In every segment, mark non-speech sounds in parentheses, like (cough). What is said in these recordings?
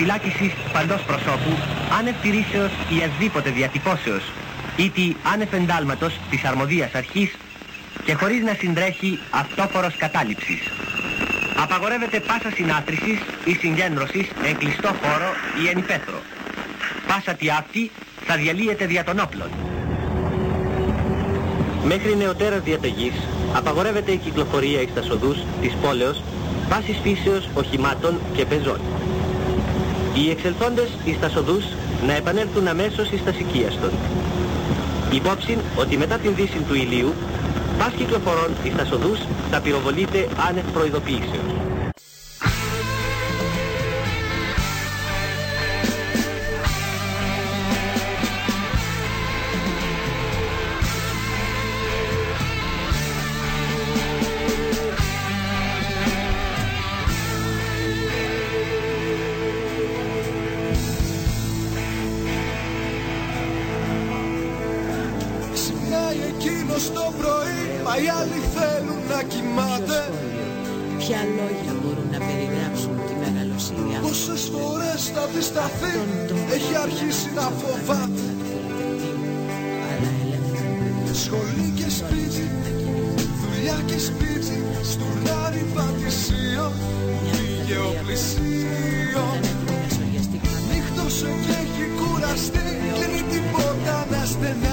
φυλάκισης παντός προσώπου, άνευ τηρήσεως ή ασδήποτε διατυπώσεως, ή τη άνευ εντάλματος της αρμοδίας αρχής και χωρίς να συντρέχει αυτόφορος κατάληψης. Απαγορεύεται πάσα συνάθρησης ή συγκέντρωσης εν κλειστό χώρο ή εν υπέθρο. Πάσα τη αυτή θα διαλύεται δια των όπλων. Μέχρι νεωτέρα διαταγής απαγορεύεται η κυκλοφορία εις τα σοδούς της πόλεως, βάσης φύσεως οχημάτων και πεζών οι εξελθόντες εις τα να επανέλθουν αμέσως εις τα σικίαστον. Υπόψη ότι μετά την δύση του ηλίου, πας κυκλοφορών εις τα σοδούς θα πυροβολείται άνευ προειδοποίησεως. than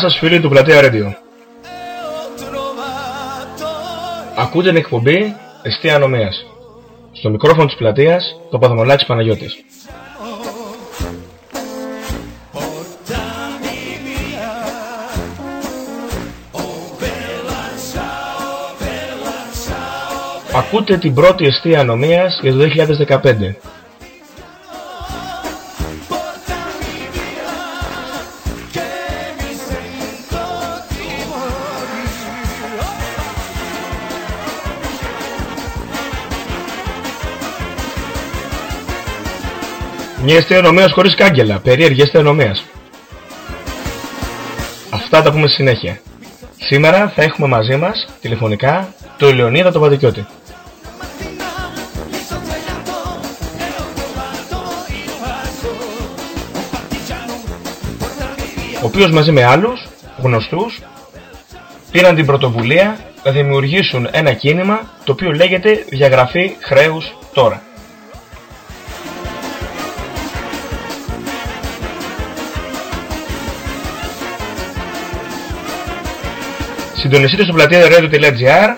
Γεια σας φίλοι του Πλατεία Radio. Ακούτε την εκπομπή Εστία Ανομίας. Στο μικρόφωνο της πλατείας, το Παδομολάκης Παναγιώτης. Ακούτε την πρώτη εστία ανομίας για το 2015. Μια εστιανομία χωρίς κάγκελα. Περίεργη εστιανομία. Αυτά τα πούμε συνέχεια. Σήμερα θα έχουμε μαζί μας τηλεφωνικά το Λεωνίδα το Βαδικιώτη. Ο οποίος μαζί με άλλους γνωστούς πήραν την πρωτοβουλία να δημιουργήσουν ένα κίνημα το οποίο λέγεται Διαγραφή Χρέους Τώρα. Συντονιστείτε στο πλατεία radio.gr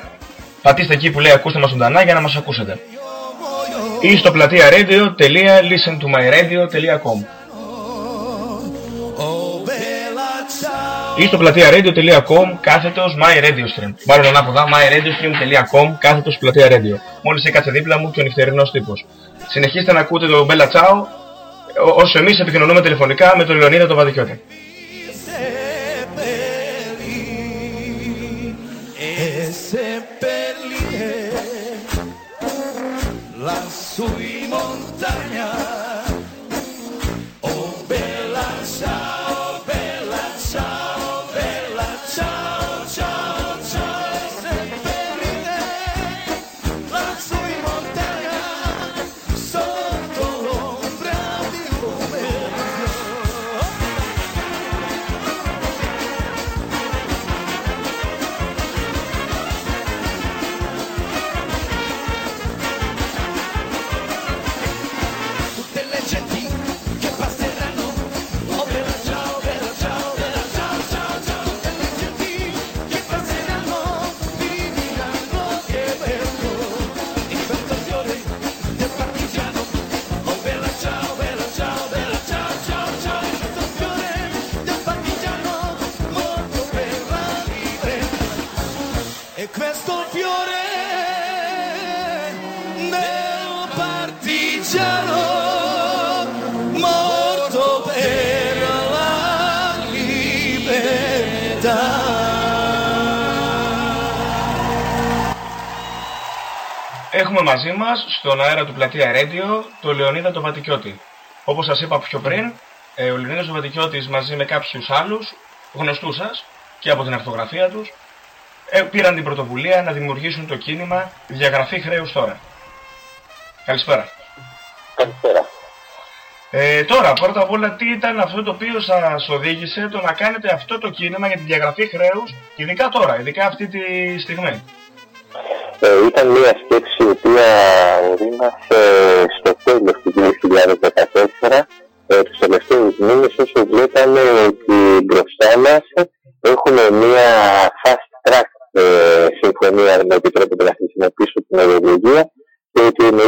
Πατήστε εκεί που λέει ακούστε μας ζωντανά για να μας ακούσετε. Ή στο πλατεία radio.listentomyradio.com ή στο πλατεία radio.com κάθετος myradiostream Μάλλον ανάποδα myradiostream.com κάθετος πλατεία radio Μόλις έκατσε δίπλα μου και ο νυχτερινός τύπος. Συνεχίστε να ακούτε το Bella Ciao όσο εμείς επικοινωνούμε τηλεφωνικά με τον Λεωνίδα τον Βαδικιώτη Έχουμε μαζί μας στον αέρα του Πλατεία Radio το Λεωνίδα το Βατικιώτη. Όπως σας είπα πιο πριν, ε, ο Λεωνίδας ο Βατικιώτης μαζί με κάποιους άλλους γνωστούς σας και από την αρθογραφία τους ε, πήραν την πρωτοβουλία να δημιουργήσουν το κίνημα Διαγραφή Χρέους Τώρα. Καλησπέρα. Καλησπέρα. Ε, τώρα, πρώτα απ' όλα, τι ήταν αυτό το οποίο σας οδήγησε το να κάνετε αυτό το κίνημα για τη διαγραφή χρέους, ειδικά τώρα, ειδικά αυτή τη στιγμή; Ε, ήταν μια σκέψη η οποία ορίμασε στο τέλος του 2014 ε, τους τελευταίους μήνες όσο βλέπαμε ότι μπροστά μας έχουμε μια fast track ε, συμφωνία με επιτρέπεται να χρησιμοποιήσω την ορολογία και ότι εν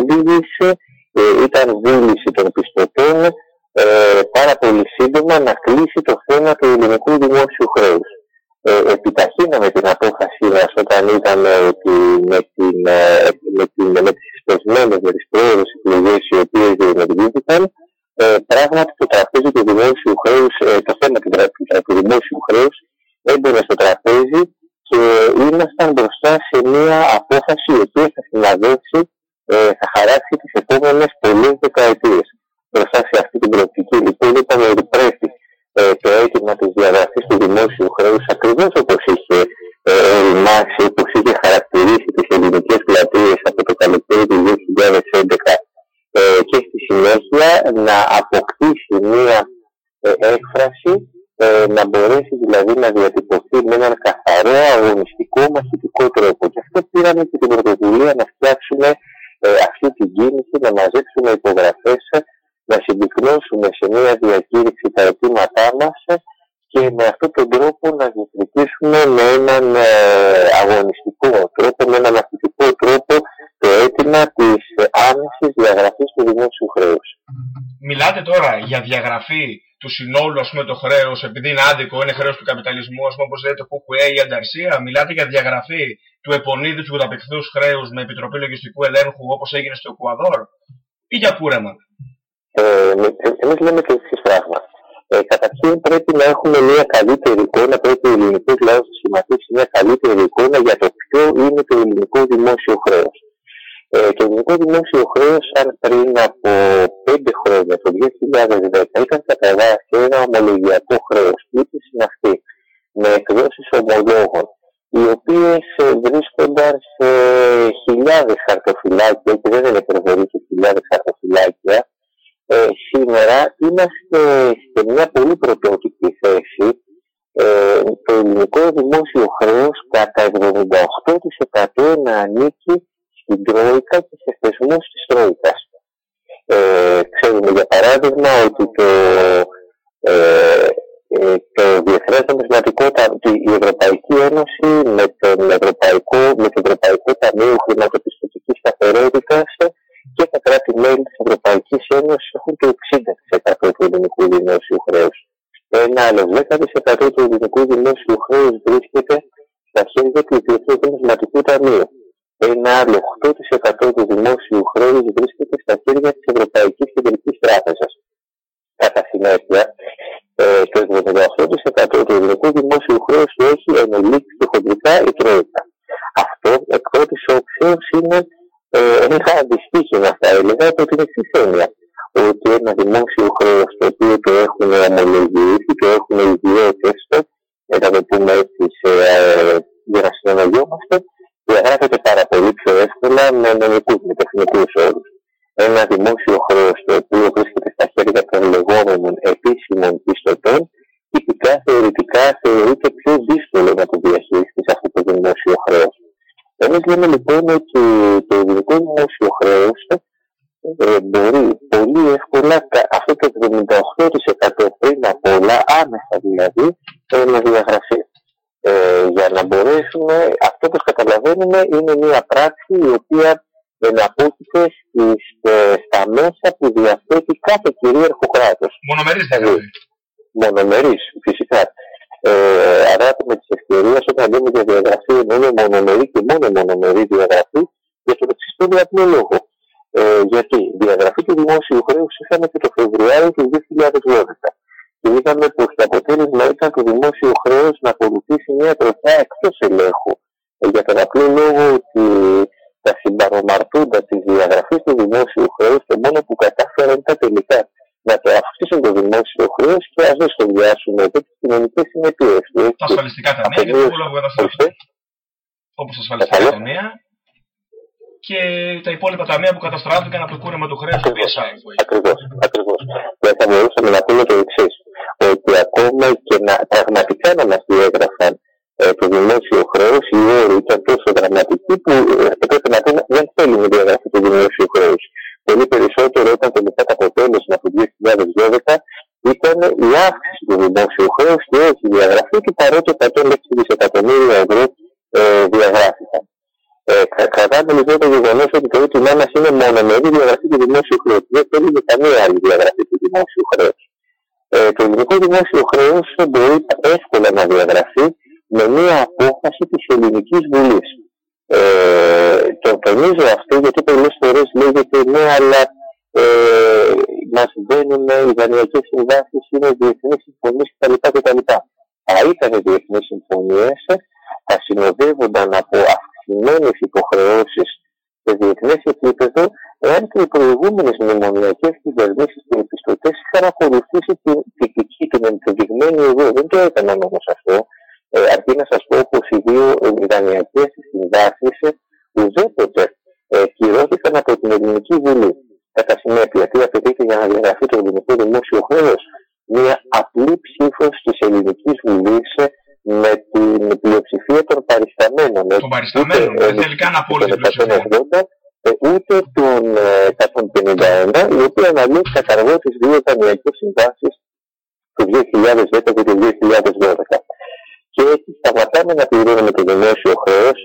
ε, ήταν βούληση των πιστωτών ε, πάρα πολύ σύντομα να κλείσει το θέμα του ελληνικού δημόσιου χρέους ε, επιταχύναμε την απόφασή μας όταν ήταν ότι με, την, ε, με, την, με τις εισπεσμένες, με τις πρόεδρες εκλογές οι οποίες δημιουργήθηκαν ε, πράγματι το τραπέζι του δημόσιου χρέους, ε, το θέμα του, του δημόσιου χρέους έμπαινε στο τραπέζι και ήμασταν μπροστά σε μια απόφαση η οποία θα συναδεύσει, ε, θα χαράξει τις επόμενες πολλές δεκαετίες. Μπροστά σε αυτή την προοπτική λοιπόν είπαμε ότι πρέπει ε, το αίτημα της διαγραφής του δημόσιου χρέους ακριβώς όπως είχε ε, οριμάσει, όπως είχε χαρακτηρίσει τις ελληνικές πλατείες από το καλοκαίρι του 2011 ε, και στη συνέχεια να αποκτήσει μία ε, έκφραση ε, να μπορέσει δηλαδή να διατυπωθεί με έναν καθαρό, αγωνιστικό, μαχητικό τρόπο. Και αυτό πήραμε και την πρωτοβουλία να φτιάξουμε ε, αυτή την κίνηση, να μαζέψουμε υπογραφές να συμπυκνώσουμε σε μια διακήρυξη τα αιτήματά μας και με αυτόν τον τρόπο να διεκδικήσουμε με έναν ε, αγωνιστικό τρόπο, με έναν αθλητικό τρόπο το αίτημα της άμεσης διαγραφής του δημόσιου χρέους. Μιλάτε τώρα για διαγραφή του συνόλου ας πούμε, το χρέος, επειδή είναι άδικο, είναι χρέος του καπιταλισμού, ας πούμε, όπως λέει το ΚΚΕ ή η Ανταρσία. Μιλάτε για διαγραφή του επονίδη του καταπληκτικού χρέους με επιτροπή λογιστικού ελέγχου όπως έγινε στο Εκουαδόρ, ή για κούρεμα; Ε, ε Εμείς λέμε το εξής πράγμα. Ε, καταρχήν πρέπει να έχουμε μια καλύτερη εικόνα, πρέπει ο ελληνικός λαός να σχηματίσει μια καλύτερη εικόνα για το ποιο είναι το ελληνικό δημόσιο χρέος. Ε, το ελληνικό δημόσιο χρέος, αν πριν από πέντε χρόνια, το 2010, ήταν κατά βάση ένα ομολογιακό χρέος, πλήτη συναυτή, με εκδόσεις ομολόγων, οι οποίες ε, βρίσκονταν σε χιλιάδες χαρτοφυλάκια, και δεν είναι υπερβολή και χιλιάδες χαρτοφυλάκια, ε, σήμερα είμαστε σε μια πολύ πρωτότυπη θέση. Ε, το ελληνικό δημόσιο χρέος κατά 78% να ανήκει στην Τρόικα και σε θεσμούς της Τρόικας. Ε, ξέρουμε για παράδειγμα ότι το, ε, ε, το Διεθνές Νομισματικό η Ευρωπαϊκή Ένωση με, τον Ευρωπαϊκό, με το Ευρωπαϊκό Ταμείο Χρηματοπιστωτικής Σταθερότητας και τα κράτη-μέλη της Ευρωπαϊκής Ένωσης έχουν το 60% του ελληνικού δημόσιου χρέους. Ένα άλλο 10% του ελληνικού δημόσιου χρέους βρίσκεται στα χέρια του Διεθνούς Νομισματικού Ταμείου ένα άλλο 8% του δημόσιου χρέους βρίσκεται στα χέρια της Ευρωπαϊκής Κεντρικής Τράπεζας. Κατά συνέπεια, ε, το 78% του ελληνικού δημόσιου χρέους του έχει ενολίξει και χοντρικά η Τρόικα. Αυτό εκ πρώτης όψεως είναι ε, ένα αντιστοίχημα, θα έλεγα, από την εξή έννοια. Ότι ένα δημόσιο χρέος το οποίο το έχουν ομολογήσει, το έχουν ιδιώτες, να το πούμε έτσι, σε, ε, για να συναναλυόμαστε, διαγράφεται πάρα πολύ πιο εύκολα με νομικούς, με τεχνικούς όρους. Ένα δημόσιο χρέος το οποίο βρίσκεται στα χέρια των λεγόμενων επίσημων πιστωτών, τυπικά θεωρητικά θεωρείται πιο δύσκολο να το διαχειριστείς αυτό το δημόσιο χρέος. Εμείς λέμε λοιπόν ότι το ελληνικό δημόσιο χρέος ε, μπορεί πολύ εύκολα αυτό το 78% πριν από όλα, άμεσα δηλαδή, ε, να διαγραφεί ε, για να μπορέσουμε, αυτό που καταλαβαίνουμε είναι μια πράξη η οποία εναπόκειται ε, στα μέσα που διαθέτει κάθε κυρίαρχο κράτος. Μονομερής δηλαδή. Μονομερής, φυσικά. Ε, άρα με τις ευκαιρίες όταν λέμε για διαγραφή είναι μονομερή και μόνο μονομερή διαγραφή για το εξής πολύ απλό λόγο. Ε, γιατί διαγραφή του δημόσιου χρέους είχαμε και το Φεβρουάριο του 2012 και είδαμε πως το αποτέλεσμα ήταν το δημόσιο χρέος να ακολουθήσει μια τροφιά εκτός ελέγχου. Ε, για τον απλό λόγο ότι τα συμπαρομαρτούντα της διαγραφής του δημόσιου χρέους το μόνο που κατάφεραν ήταν τελικά να το αυξήσουν το δημόσιο χρέος και ας δεν σχολιάσουμε εδώ τι κοινωνικές συνέπειες του. Τα ασφαλιστικά ταμεία και το λόγο Όπως τα ασφαλιστικά ταμεία και τα υπόλοιπα ταμεία που καταστράφηκαν από το κούρεμα του χρέους του BSI. Ακριβώς. Ακριβώς. Δεν θα μπορούσαμε να πούμε το εξής ότι ακόμα και να, πραγματικά να μας διέγραφαν ε, το δημόσιο χρέος, η όρη ήταν τόσο δραματική που ε, πρέπει να πούμε δεν θέλει να διαγραφεί το δημόσιο χρέο. Πολύ περισσότερο όταν τελικά το αποτέλεσμα του 2012 ήταν η αύξηση του δημόσιου χρέους και όχι η διαγραφή του παρότι 106 δισεκατομμύρια ευρώ ε, διαγράφηκαν. Ε, κρατάμε λοιπόν το γεγονός ότι το έτοιμά μας είναι μονομερή διαγραφή του δημόσιου χρέους. Δεν θέλει καμία άλλη διαγραφή του δημόσιου χρέους ε, το ελληνικό δημόσιο χρέος μπορεί εύκολα να διαγραφεί με μια απόφαση της Ελληνικής Βουλής. Ε, το τονίζω αυτό γιατί πολλές φορές λέγεται ναι, αλλά ε, μας δίνουν οι δανειακές συμβάσεις, είναι διεθνείς συμφωνίες κτλ. Θα ήταν διεθνείς συμφωνίες, θα συνοδεύονταν από αυξημένες υποχρεώσεις σε διεθνές επίπεδο, εάν και οι προηγούμενες μνημονιακές κυβερνήσεις και οι πιστωτέ είχαν ακολουθήσει την τυπική, την ενδεδειγμένη οδό. Δεν το έκαναν όμως αυτό. Ε, αρκεί να σας πω πως οι δύο δανειακές συμβάσεις ουδέποτε ε, κυρώθηκαν από την Ελληνική Βουλή. Κατά συνέπεια, τι απαιτείται για να διαγραφεί το ελληνικό δημόσιο χρέος, μια απλή ψήφος της Ελληνικής Βουλής με την πλειοψηφία των παρισταμένων. Των παρισταμένων, δεν θέλει καν απόλυτη πλειοψηφίας. Ούτε των 151, η οποία αναλύει καταργώ τις δύο ταμιακέ συμβάσεις το 2010 και το 2012. Και έτσι σταματάμε να πληρώνουμε το δημόσιο χρέος.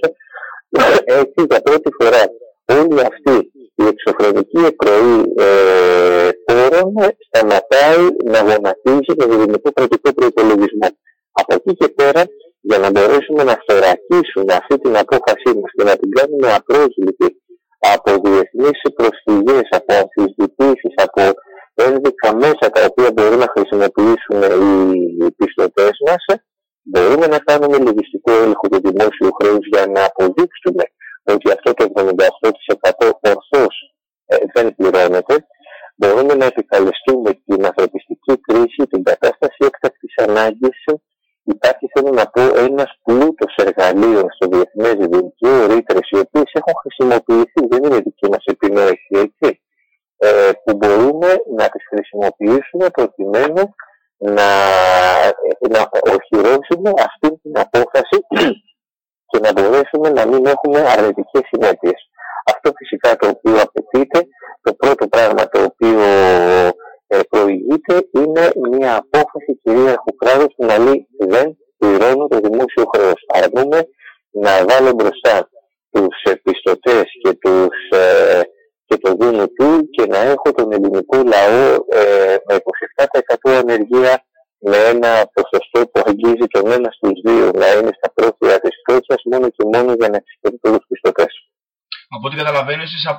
(coughs) Έτσι για πρώτη φορά όλη αυτή η εξωφρενική εκροή ε, πόρων σταματάει να γονατίζει με το δημοτικό κρατικό προπολογισμό. Από εκεί και πέρα, για να μπορέσουμε να θωρακίσουμε αυτή την απόφασή μας και να την κάνουμε απρόσβλητη από διεθνείς προσφυγέ, από αμφισβητήσεις, από ένδεικα μέσα τα οποία μπορούν να χρησιμοποιήσουν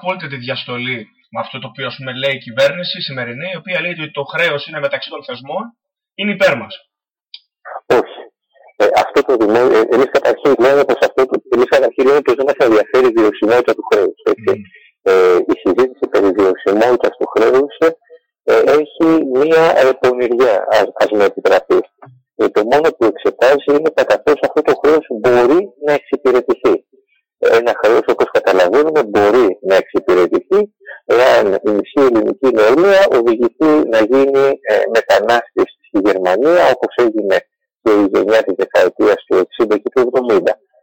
καταλαβαίνω, εσείς απόλυτα τη διαστολή με αυτό το οποίο ας πούμε, λέει η κυβέρνηση η σημερινή, η οποία λέει ότι το χρέος είναι μεταξύ των θεσμών, είναι υπέρ μας. Όχι. Ε, αυτό το δημόσιο, ε, εμείς καταρχήν λέμε πως αυτό το, εμείς καταρχήν λέμε πως δεν μας ενδιαφέρει η βιωσιμότητα του χρέους. Mm ε, η συζήτηση περί βιωσιμότητας του χρέους ε, έχει μία πονηριά, ας, ας με επιτραπεί. Ε, το μόνο που εξετάζει είναι κατά πόσο αυτό το χρέος μπορεί να εξυπηρετηθεί. Ένα χρέος, όπως καταλαβαίνουμε, μπορεί να εξυπηρετηθεί εάν η μισή ελληνική νεολαία οδηγηθεί να γίνει ε, μετανάστης στη Γερμανία, όπως έγινε και η γενιά της δεκαετίας του 60 και του 70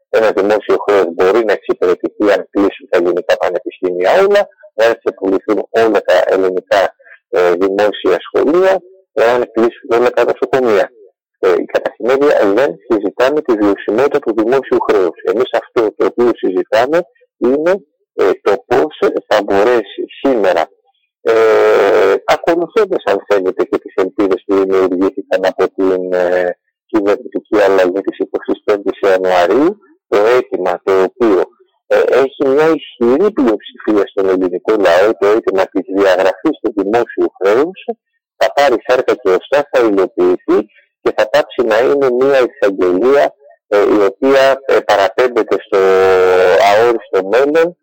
ένα δημόσιο χρέο μπορεί να εξυπηρετηθεί αν κλείσουν τα ελληνικά πανεπιστήμια όλα, εάν ξεπουληθούν όλα τα ελληνικά ε, δημόσια σχολεία, εάν κλείσουν όλα τα νοσοκομεία. Ε, κατά συνέπεια δεν συζητάμε τη βιωσιμότητα του δημόσιου χρέου. Εμεί αυτό το οποίο συζητάμε είναι ε, το πώ θα μπορέσει σήμερα, ε, ακολουθώντα αν θέλετε και τι ελπίδε που δημιουργήθηκαν από την ε, κυβερνητική αλλαγή της 25η Ιανουαρίου, το αίτημα το οποίο ε, έχει μια ισχυρή πλειοψηφία στον ελληνικό λαό, το αίτημα της διαγραφής του δημόσιου χρέους, θα πάρει σάρκα και ωστά, θα υλοποιηθεί και θα πάψει να είναι μια εισαγγελία ε, η οποία ε, παραπέμπεται στο αόριστο μέλλον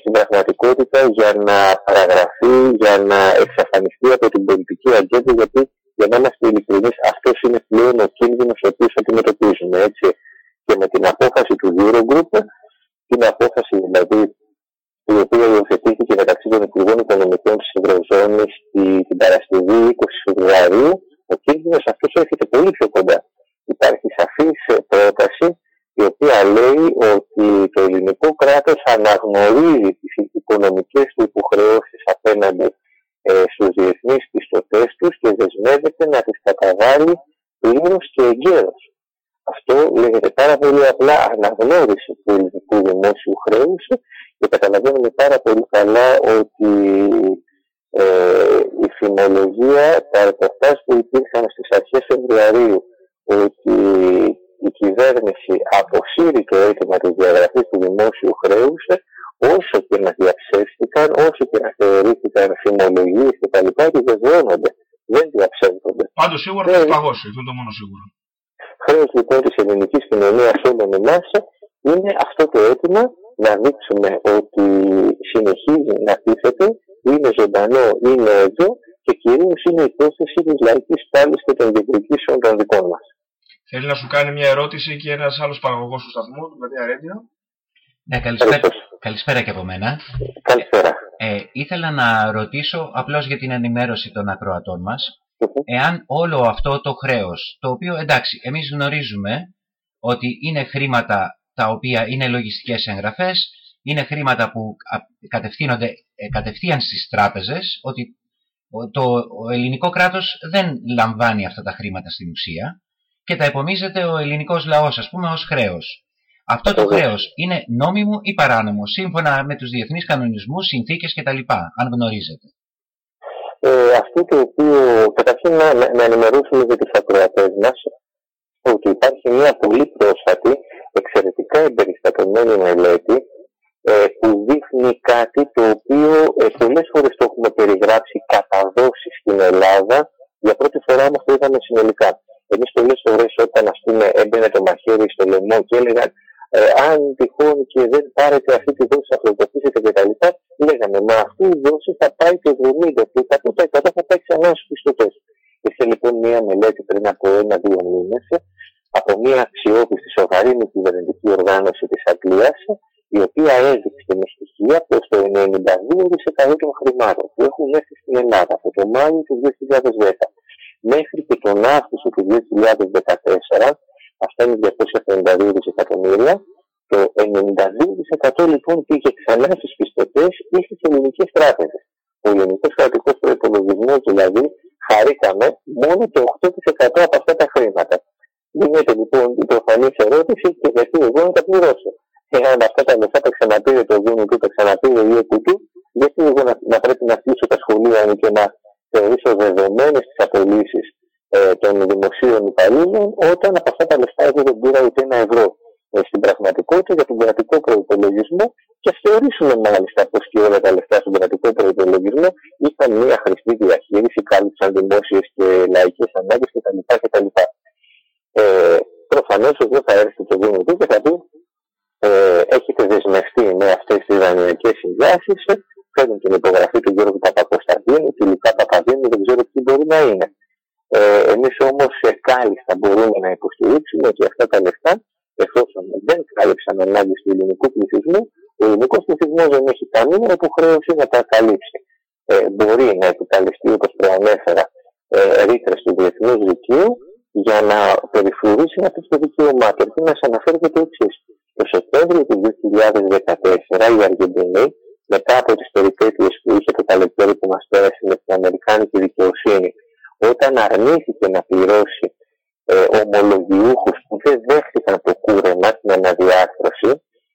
στην πραγματικότητα για να παραγραφεί, για να εξαφανιστεί από την πολιτική ατζέντα, γιατί για να είμαστε ειλικρινεί, αυτός είναι πλέον ο κίνδυνος ο οποίος αντιμετωπίζουμε. Έτσι και με την απόφαση του Eurogroup, την απόφαση δηλαδή η οποία υιοθετήθηκε μεταξύ των Υπουργών Οικονομικών της Ευρωζώνης την Παρασκευή 20 Φεβρουαρίου, ο κίνδυνος αυτός έρχεται πολύ πιο κοντά. Υπάρχει σαφή πρόταση η οποία λέει ότι το ελληνικό κράτος αναγνωρίζει τις οικονομικές του υποχρεώσεις απέναντι ε, στους διεθνείς πιστωτές τους και δεσμεύεται να τις καταβάλει πλήρως και εγκαίρως. Αυτό λέγεται πάρα πολύ απλά αναγνώριση του ελληνικού δημόσιου χρέους και καταλαβαίνουμε πάρα πολύ καλά ότι ε, η φημολογία, τα ρεπορτάζ που υπήρχαν στις αρχές Φεβρουαρίου ότι η κυβέρνηση αποσύρει το αίτημα της διαγραφής του δημόσιου χρέους όσο και να διαψεύστηκαν, όσο και να θεωρήθηκαν φημολογίες κτλ. επιβεβαιώνονται. Δεν διαψεύδονται. Πάντως σίγουρα θα ε, παγώσει, αυτό είναι το μόνο σίγουρο. Χρέος λοιπόν της ελληνικής κοινωνίας όλων εμάς είναι αυτό το αίτημα να δείξουμε ότι συνεχίζει να τίθεται, είναι ζωντανό, είναι εδώ και κυρίως είναι η υπόθεση της λαϊκής πάλης και των διεκδικήσεων των δικών μας. Θέλει να σου κάνει μια ερώτηση και ένας άλλος παραγωγός του σταθμού, δηλαδή Αρέντιο. Ναι, καλησπέρα, καλησπέρα και από μένα. Καλησπέρα. Ε, ήθελα να ρωτήσω απλώς για την ενημέρωση των ακροατών μας εάν όλο αυτό το χρέος, το οποίο εντάξει εμείς γνωρίζουμε ότι είναι χρήματα τα οποία είναι λογιστικές εγγραφές, είναι χρήματα που κατευθύνονται ε, κατευθείαν στις τράπεζες, ότι το ελληνικό κράτος δεν λαμβάνει αυτά τα χρήματα στην ουσία και τα επομίζεται ο ελληνικός λαός, ας πούμε, ως χρέος. Αυτό το χρέος είναι νόμιμο ή παράνομο, σύμφωνα με τους διεθνείς κανονισμούς, συνθήκες κτλ. Αν γνωρίζετε. Ε, αυτό το οποίο καταρχήν να, να ενημερώσουμε για τους ακροατές μας ότι υπάρχει μια πολύ πρόσφατη, εξαιρετικά εμπεριστατωμένη μελέτη ε, που δείχνει κάτι το οποίο ε, πολλές φορές το έχουμε περιγράψει κατά δόση στην Ελλάδα, για πρώτη φορά όμως το είδαμε συνολικά. Εμείς πολλές φορές όταν ας πούμε έμπαινε το μαχαίρι στο λαιμό και έλεγαν ε, αν τυχόν και δεν πάρετε αυτή τη δόση, θα χρεοκοπήσετε κτλ. Λέγαμε, μα αυτή η δόση θα πάει και 70, και 100% θα πάει ξανά στους πιστωτέ. Ήρθε λοιπόν μια μελέτη πριν από ένα-δύο μήνες από μια αξιόπιστη σοβαρή μη κυβερνητική οργάνωση της Αγγλίας, η οποία έδειξε με στοιχεία πως το 92% των χρημάτων που έχουν μέσα στην Ελλάδα από το Μάιο του 2010 μέχρι και τον Αύγουστο του 2014 Αυτά είναι 252 δισεκατομμύρια. Το 92% λοιπόν πήγε ξανά στου πιστωτές ή στι ελληνικές τράπεζες. Ο ελληνικό κρατικός προπολογισμό δηλαδή χαρήκαμε μόνο το 8% από αυτά τα χρήματα. Γίνεται λοιπόν η προφανής ερώτηση και γιατί εγώ να τα πληρώσω. Εάν αυτά τα λεφτά τα ξαναπήρε το Δήμο του, τα ξαναπήρε η ΕΚΟ του, γιατί εγώ να, να πρέπει να στήσω τα σχολεία μου και να θεωρήσω δεδομένες τις απολύσεις ε, των δημοσίων υπαλλήλων όταν από αυτά τα λεφτά εγώ δεν πήρα ούτε ένα ευρώ. Ε, στην πραγματικότητα για τον κρατικό προπολογισμό και θεωρήσουμε μάλιστα πως και όλα τα λεφτά στον κρατικό προπολογισμό είχαν μια χρηστή διαχείριση, κάλυψαν δημόσιες και λαϊκές ανάγκες κτλ. Ε, Προφανώς εδώ θα έρθει το Δήμο και θα πει ε, έχετε δεσμευτεί με αυτές τις δανειακές συμβάσεις, φέρνουν την υπογραφή του Γιώργου Παπακοσταντίνου, του Λουκά Παπαδίνου, δεν ξέρω τι μπορεί να είναι. Ε, Εμείς όμως κάλλιστα μπορούμε να υποστηρίξουμε ότι αυτά τα λεφτά, εφόσον δεν κάλυψαν ανάγκε του ελληνικού πληθυσμού, ο ελληνικός πληθυσμός δεν έχει καμία υποχρέωση να τα καλύψει. Ε, μπορεί να επικαλεστεί, όπως προανέφερα, ε, ρήτρες του διεθνούς δικαίου για να περιφρουρήσει αυτό το δικαίωμά του. να σας αναφέρω και το εξής. Το Σεπτέμβριο του 2014 η Αργεντινή, μετά από τις περιπέτειε που είχε το καλοκαίρι που μας πέρασε με την Αμερικάνικη δικαιοσύνη, όταν αρνήθηκε να πληρώσει ε, ομολογιούχους που δεν δέχτηκαν το κούρεμα, την αναδιάρθρωση,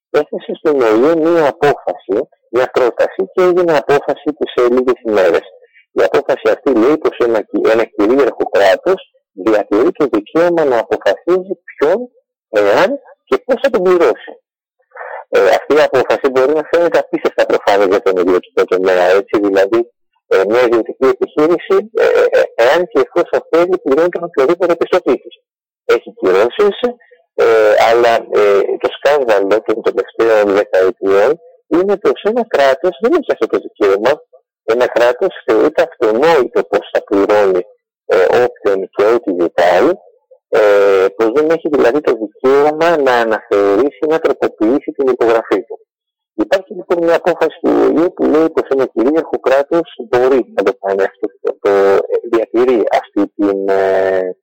έθεσε στον ΟΗΕ μία απόφαση, μια πρόταση και έγινε απόφαση τις σε λίγες ημέρες. Η απόφαση αυτή λέει πως ένα, ένα κυρίαρχο κράτος διατηρεί το δικαίωμα να αποφασίζει ποιον, εάν και πώς θα τον πληρώσει. Ε, αυτή η απόφαση μπορεί να φαίνεται απίστευτα προφανή για τον ιδιωτικό τομέα, έτσι δηλαδή ε, μια ιδιωτική επιχείρηση, ε, ε, εάν και εφόσον θέλει, πληρώνει τον οποιοδήποτε πιστωτή Έχει κυρώσεις, αλλά το σκάνδαλο των τελευταίων δεκαετιών είναι πως ένα κράτος δεν έχει αυτό το δικαίωμα. Ένα κράτος θεωρείται αυτονόητο πώ θα πληρώνει όποιον και ό,τι ζητάει, ε, πως δεν έχει δηλαδή το δικαίωμα να αναθεωρήσει, να τροποποιήσει την υπογραφή του. Υπάρχει λοιπόν μια απόφαση του ΟΗΕ που λέει πως ένα κυρίαρχο κράτος μπορεί να το κάνει αυτό, το διατηρεί αυτή την, ε,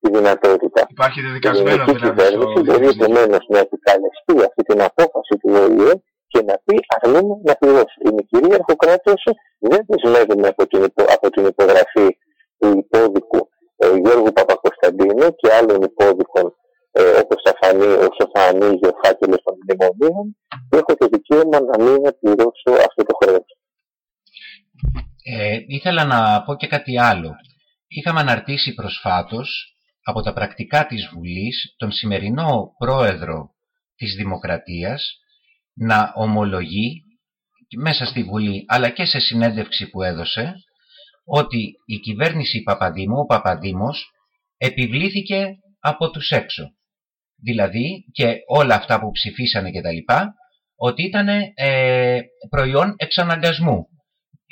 τη δυνατότητα. Υπάρχει δεδικασμένο δηλαδή. Η κυβέρνηση μπορεί επομένως να επικαλεστεί αυτή την απόφαση του ΟΗΕ και να πει αρνούμε να πληρώσει. Είναι κυρίαρχο κράτος, δεν δεσμεύουμε από την, από την υπογραφή του υπόδικου ε, Γιώργου Παπακοσταντίνου και άλλων υπόδικων ε, όπως θα φανεί όσο θα ανοίγει ο φάκελος των μνημονίων έχω το δικαίωμα να μην πληρώσω αυτό το χρέος. Ε, ήθελα να πω και κάτι άλλο. Είχαμε αναρτήσει προσφάτως από τα πρακτικά της Βουλής τον σημερινό πρόεδρο της Δημοκρατίας να ομολογεί μέσα στη Βουλή αλλά και σε συνέντευξη που έδωσε ότι η κυβέρνηση Παπαδήμου, ο Παπαδήμος, επιβλήθηκε από τους έξω δηλαδή και όλα αυτά που ψηφίσανε και τα λοιπά, ότι ήταν ε, προϊόν εξαναγκασμού.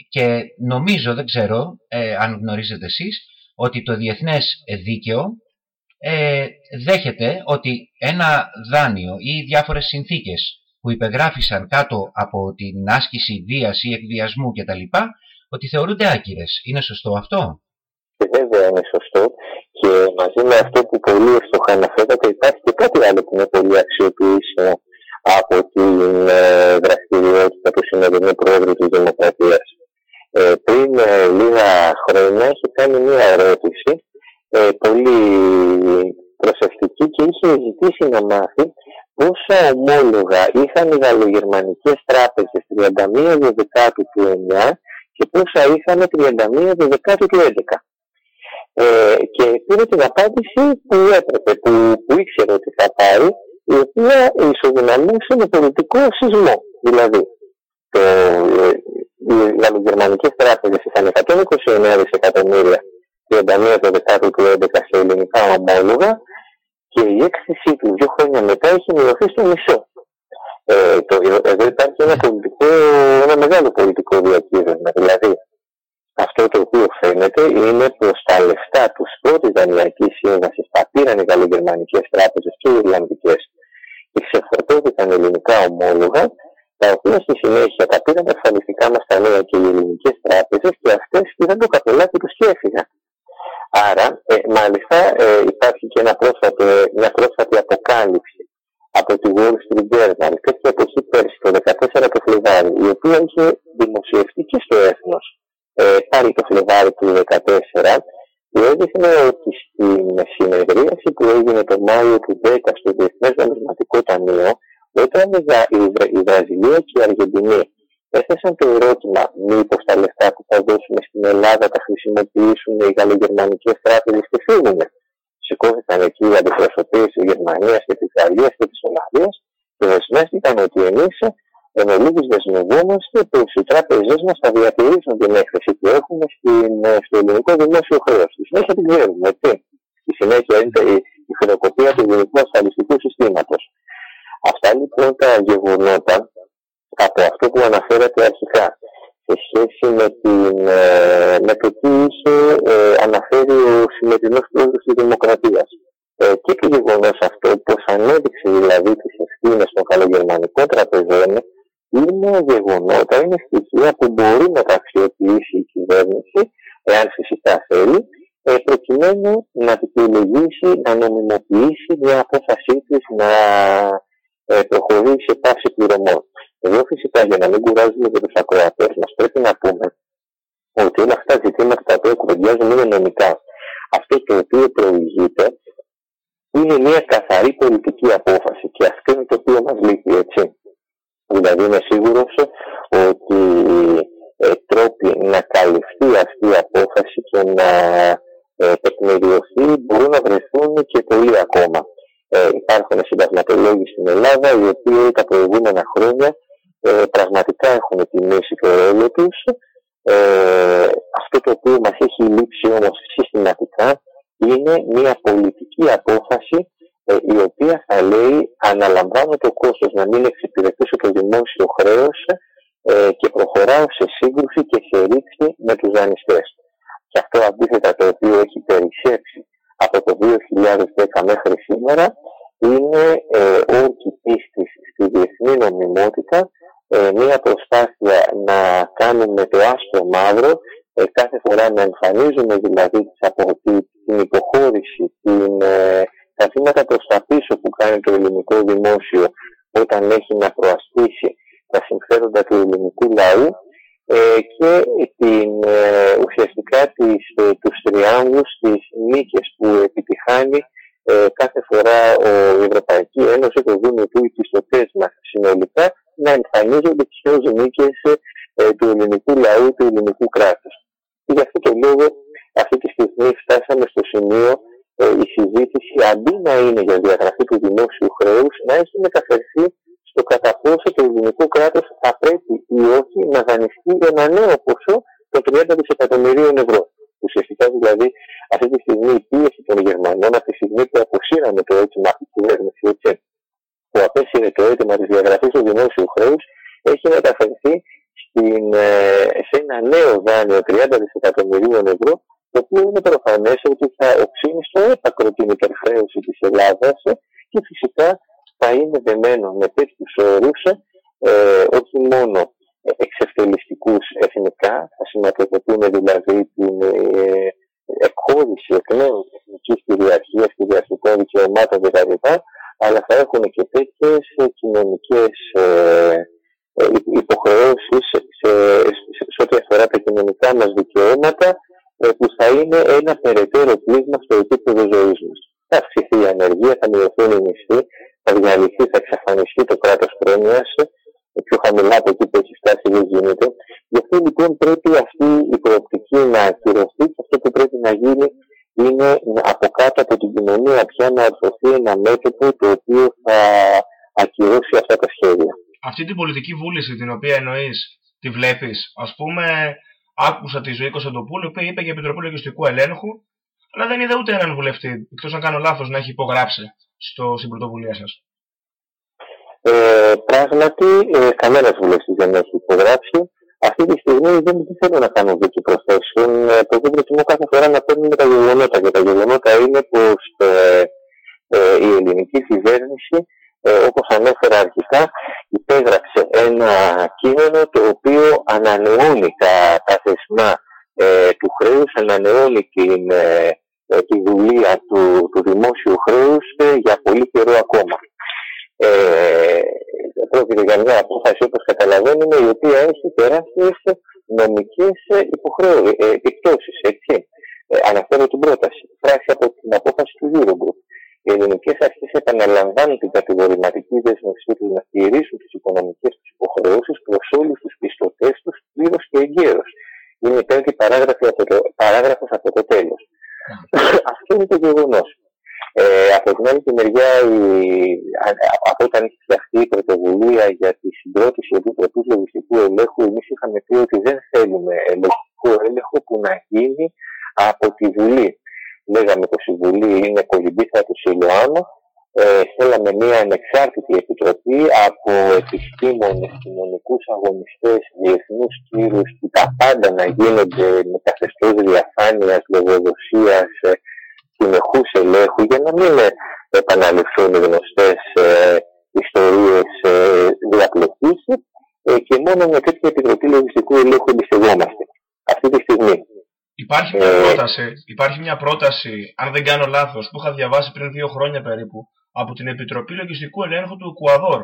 Και νομίζω, δεν ξέρω ε, αν γνωρίζετε εσείς, ότι το διεθνές δίκαιο ε, δέχεται ότι ένα δάνειο ή διάφορες συνθήκες που υπεγράφησαν κάτω από την άσκηση βίας ή εκβιασμού κτλ. ότι θεωρούνται άκυρες. Είναι σωστό αυτό; Βέβαια είναι σωστό και μαζί με αυτό που πολύ εύστοχα αναφέρατε υπάρχει και κάτι άλλο που είναι πολύ αξιοποιήσιμο από την ε, δραστηριότητα του σημερινού Πρόεδρου της Δημοκρατίας. Ε, πριν ε, λίγα είχε κάνει μια ερώτηση ε, πολύ προσεκτική και είχε ζητήσει να μάθει πόσα ομόλογα είχαν οι γαλλογερμανικές τράπεζες 31 Δεκάτου του 9 και πόσα είχαν 31 Δεκάτου του 11. Ε, και πήρε την απάντηση που έπρεπε, που, που ήξερε ότι θα πάρει, η οποία ισοδυναμούσε με πολιτικό σεισμό. Δηλαδή, το, ε, οι γαλλογερμανικές τράπεζες είχαν 129 δισεκατομμύρια 31 το δεκάτο του 11 σε ελληνικά ομόλογα και η έκθεσή του δύο χρόνια μετά έχει μειωθεί στο μισό. Ε, το, εδώ υπάρχει ένα, πολιτικό, ένα μεγάλο πολιτικό διακύβευμα. Δηλαδή, αυτό το οποίο φαίνεται είναι πως τα λεφτά τους πρώτη δανειακή σύμβαση τα πήραν οι γαλλογερμανικές τράπεζες και οι Ιρλανδικές και ξεφορτώθηκαν ελληνικά ομόλογα, τα οποία στη συνέχεια τα πήραν τα ασφαλιστικά μας τα νέα και οι ελληνικές τράπεζες και αυτές πήραν το καπελάκι τους και έφυγαν. Άρα, ε, μάλιστα, ε, υπάρχει και ένα πρόσφατο, μια πρόσφατη αποκάλυψη από τη Wall Street Journal, τέτοια εποχή πέρσι, το 2014 το Φλεβάρι, η οποία είχε δημοσιευτεί και στο έθνος ε, πάλι το Φλεβάρι του 2014, που έδειχνε ότι στην συνεδρίαση που έγινε το Μάιο του 10 στο Διεθνές Νομισματικό Ταμείο, όταν η Βραζιλία και η Αργεντινή έθεσαν το ερώτημα μήπως τα λεφτά που θα δώσουμε στην Ελλάδα τα χρησιμοποιήσουν οι γαλλογερμανικές τράπεζες και φύγουν. Σηκώθηκαν εκεί οι αντιπροσωπείες της Γερμανίας και της Γαλλίας και της Ολλανδίας και δεσμεύτηκαν ότι εμείς εν ολίγης δεσμευόμαστε πως οι τράπεζες μας θα διατηρήσουν την έκθεση που έχουμε στην, στο ελληνικό δημόσιο χρέος. Στη συνέχεια την ξέρουμε, έτσι. Στη συνέχεια είναι η, η χρεοκοπία του ελληνικού ασφαλιστικού συστήματος. Αυτά λοιπόν τα γεγονότα από αυτό που αναφέρατε αρχικά σε σχέση με, την, ε, με το τι είχε ε, αναφέρει ο σημερινός πρόεδρος της Δημοκρατίας. Ε, και το γεγονός αυτό, πως ανέδειξε δηλαδή τις ευθύνες των καλογερμανικών τραπεζών, είναι γεγονότα, είναι στοιχεία που μπορεί να τα αξιοποιήσει η κυβέρνηση, εάν φυσικά θέλει, ε, προκειμένου να δικαιολογήσει, να νομιμοποιήσει μια απόφασή της να ε, προχωρήσει σε πάση πληρωμών. Εδώ φυσικά για να μην κουράζουμε και τους ακροατές μας, πρέπει να πούμε ότι όλα αυτά τα ζητήματα τα οποία κουβεντιάζουν είναι νομικά. Αυτό το οποίο προηγείται είναι μια καθαρή πολιτική απόφαση και αυτό είναι το οποίο μας λείπει, έτσι. Δηλαδή είμαι σίγουρος ότι ε, τρόποι να καλυφθεί αυτή η απόφαση και να ε, τεκμηριωθεί μπορούν να βρεθούν και πολλοί ακόμα. Ε, υπάρχουν συνταγματολόγοι στην Ελλάδα οι οποίοι τα προηγούμενα χρόνια ε, πραγματικά έχουν τιμήσει το ρόλο τους. Ε, αυτό το οποίο μας έχει λείψει όμως συστηματικά είναι μια πολιτική απόφαση ε, η οποία θα λέει αναλαμβάνω το κόστος να μην εξυπηρετήσω το δημόσιο χρέος ε, και προχωράω σε σύγκρουση και σε ρήξη με τους δανειστές. Και αυτό αντίθετα το οποίο έχει περισσέψει από το 2010 μέχρι σήμερα είναι ε, όρκη πίστης στη διεθνή νομιμότητα ε, μια προσπάθεια να κάνουμε το άσπρο μαύρο, ε, κάθε φορά να εμφανίζουμε δηλαδή την υποχώρηση, την, ε, τα βήματα προς τα πίσω που κάνει το ελληνικό δημόσιο όταν έχει να προασπίσει τα συμφέροντα του ελληνικού λαού ε, και την, ε, ουσιαστικά τις, ε, τους τριάμβους, τις νίκες που επιτυχάνει κάθε φορά ο, η Ευρωπαϊκή Ένωση, το Δούνιο του, οι πιστωτές μας συνολικά να εμφανίζονται πιο νίκες ε, του ελληνικού λαού, του ελληνικού κράτους. Και γι' αυτό το λόγο αυτή τη στιγμή φτάσαμε στο σημείο ε, η συζήτηση αντί να είναι για διαγραφή του δημόσιου χρέους, να έχει μεταφερθεί στο κατά πόσο το ελληνικό κράτος θα πρέπει ή όχι να δανειστεί ένα νέο ποσό των 30 δισεκατομμυρίων ευρώ. Ουσιαστικά δηλαδή αυτή τη στιγμή η πίεση των Γερμανών, από τη την πολιτική βούληση την οποία εννοείς, τη βλέπεις, ας πούμε, άκουσα τη ζωή Κωνσταντοπούλου, που είπε για Επιτροπή Λογιστικού Ελέγχου, αλλά δεν είδα ούτε έναν βουλευτή, εκτός αν κάνω λάθος, να έχει υπογράψει στο, στην πρωτοβουλία σας. Ε, πράγματι, ε, κανένας βουλευτής δεν έχει υπογράψει. Αυτή τη στιγμή δεν θέλω να κάνω δίκη προσθέσεων. Ε, το δεν προτιμώ κάθε φορά να παίρνουμε τα γεγονότα. Και τα γεγονότα είναι πως ε, ε, η ελληνική κυβέρνηση, ε, όπως ανέφερα αρχικά, υπέγραψε ένα κείμενο το οποίο ανανεώνει τα, τα θεσμά ε, του χρέους, ανανεώνει την, ε, τη δουλεία του, του δημόσιου χρέους για πολύ καιρό ακόμα. Ε, πρόκειται για μια απόφαση όπως καταλαβαίνουμε η οποία έχει τεράστιες νομικές υποχρεώσεις, επιπτώσεις, έτσι. Ε, αναφέρω την πρόταση. Φράση από την απόφαση του Eurogroup. Οι ελληνικές αρχές επαναλαμβάνουν την κατηγορηματική δέσμευσή τους να στηρίσουν τις οικονομικές τους υποχρεώσεις προς όλους τους πιστωτές τους πλήρως και εγκαίρως. Είναι η πέμπτη παράγραφος από το τέλος. Αυτό είναι το γεγονός. Ε, από την άλλη μεριά, η, από όταν έχει φτιαχτεί η πρωτοβουλία για τη συγκρότηση επιτροπή λογιστικού ελέγχου, εμείς είχαμε πει ότι δεν θέλουμε λογιστικό έλεγχο που να γίνει από τη Βουλή. Λέγαμε πως η Βουλή είναι κολυμπήθρα του Σιλουάνου. Ε, θέλαμε μια ανεξάρτητη επιτροπή από επιστήμονες, κοινωνικούς αγωνιστές, διεθνούς κύρους που τα πάντα να γίνονται με καθεστώς διαφάνειας, λογοδοσίας, ε, συνεχούς ελέγχου για να μην επαναληφθούν οι γνωστές ε, ιστορίες ε, ε, και μόνο με τέτοια επιτροπή λογιστικού ελέγχου εμπιστευόμαστε αυτή τη στιγμή. Υπάρχει μια, ε, πρόταση, υπάρχει μια πρόταση, αν δεν κάνω λάθος, που είχα διαβάσει πριν δύο χρόνια περίπου, από την Επιτροπή Λογιστικού Ελέγχου του Εκουαδόρ,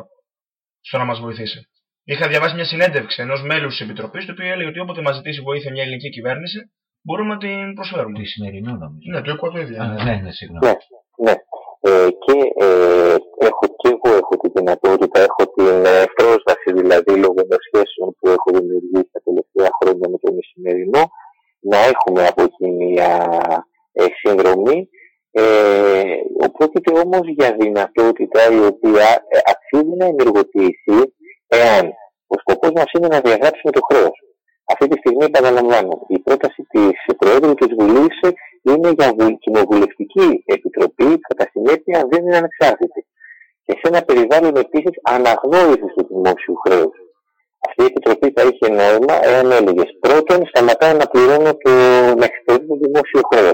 στο να μας βοηθήσει. Είχα διαβάσει μια συνέντευξη ενός μέλους της Επιτροπής, το οποίο έλεγε ότι όποτε μας ζητήσει βοήθεια μια ελληνική κυβέρνηση, μπορούμε να την προσφέρουμε. Τη σημερινού νομίζω. Ναι, το Εκουαδόρ. Ναι, ναι, συγγνώμη. Ναι, ναι. Ε, και ε, έχω και εγώ έχω τη δυνατότητα, έχω την ε, πρόσβαση δηλαδή λόγω των σχέσεων που έχω δημιουργήσει τα τελευταία χρόνια με τον Ισημερινό να έχουμε από εκεί μια ε, συνδρομή. Ε, πρόκειται όμως για δυνατότητα η οποία ε, αξίζει να ενεργοποιηθεί εάν ο σκοπός μας είναι να διαγράψουμε το χρέος. Αυτή τη στιγμή επαναλαμβάνω, η πρόταση της Προέδρου της Βουλής είναι για κοινοβουλευτική επιτροπή, κατά συνέπεια δεν είναι ανεξάρτητη. Και σε ένα περιβάλλον επίσης αναγνώρισης του δημόσιου χρέους. Αυτή η επιτροπή θα είχε νόημα εάν έλεγες πρώτον σταματάει να πληρώνω το να εξυπηρετεί το δημόσιο χρέο.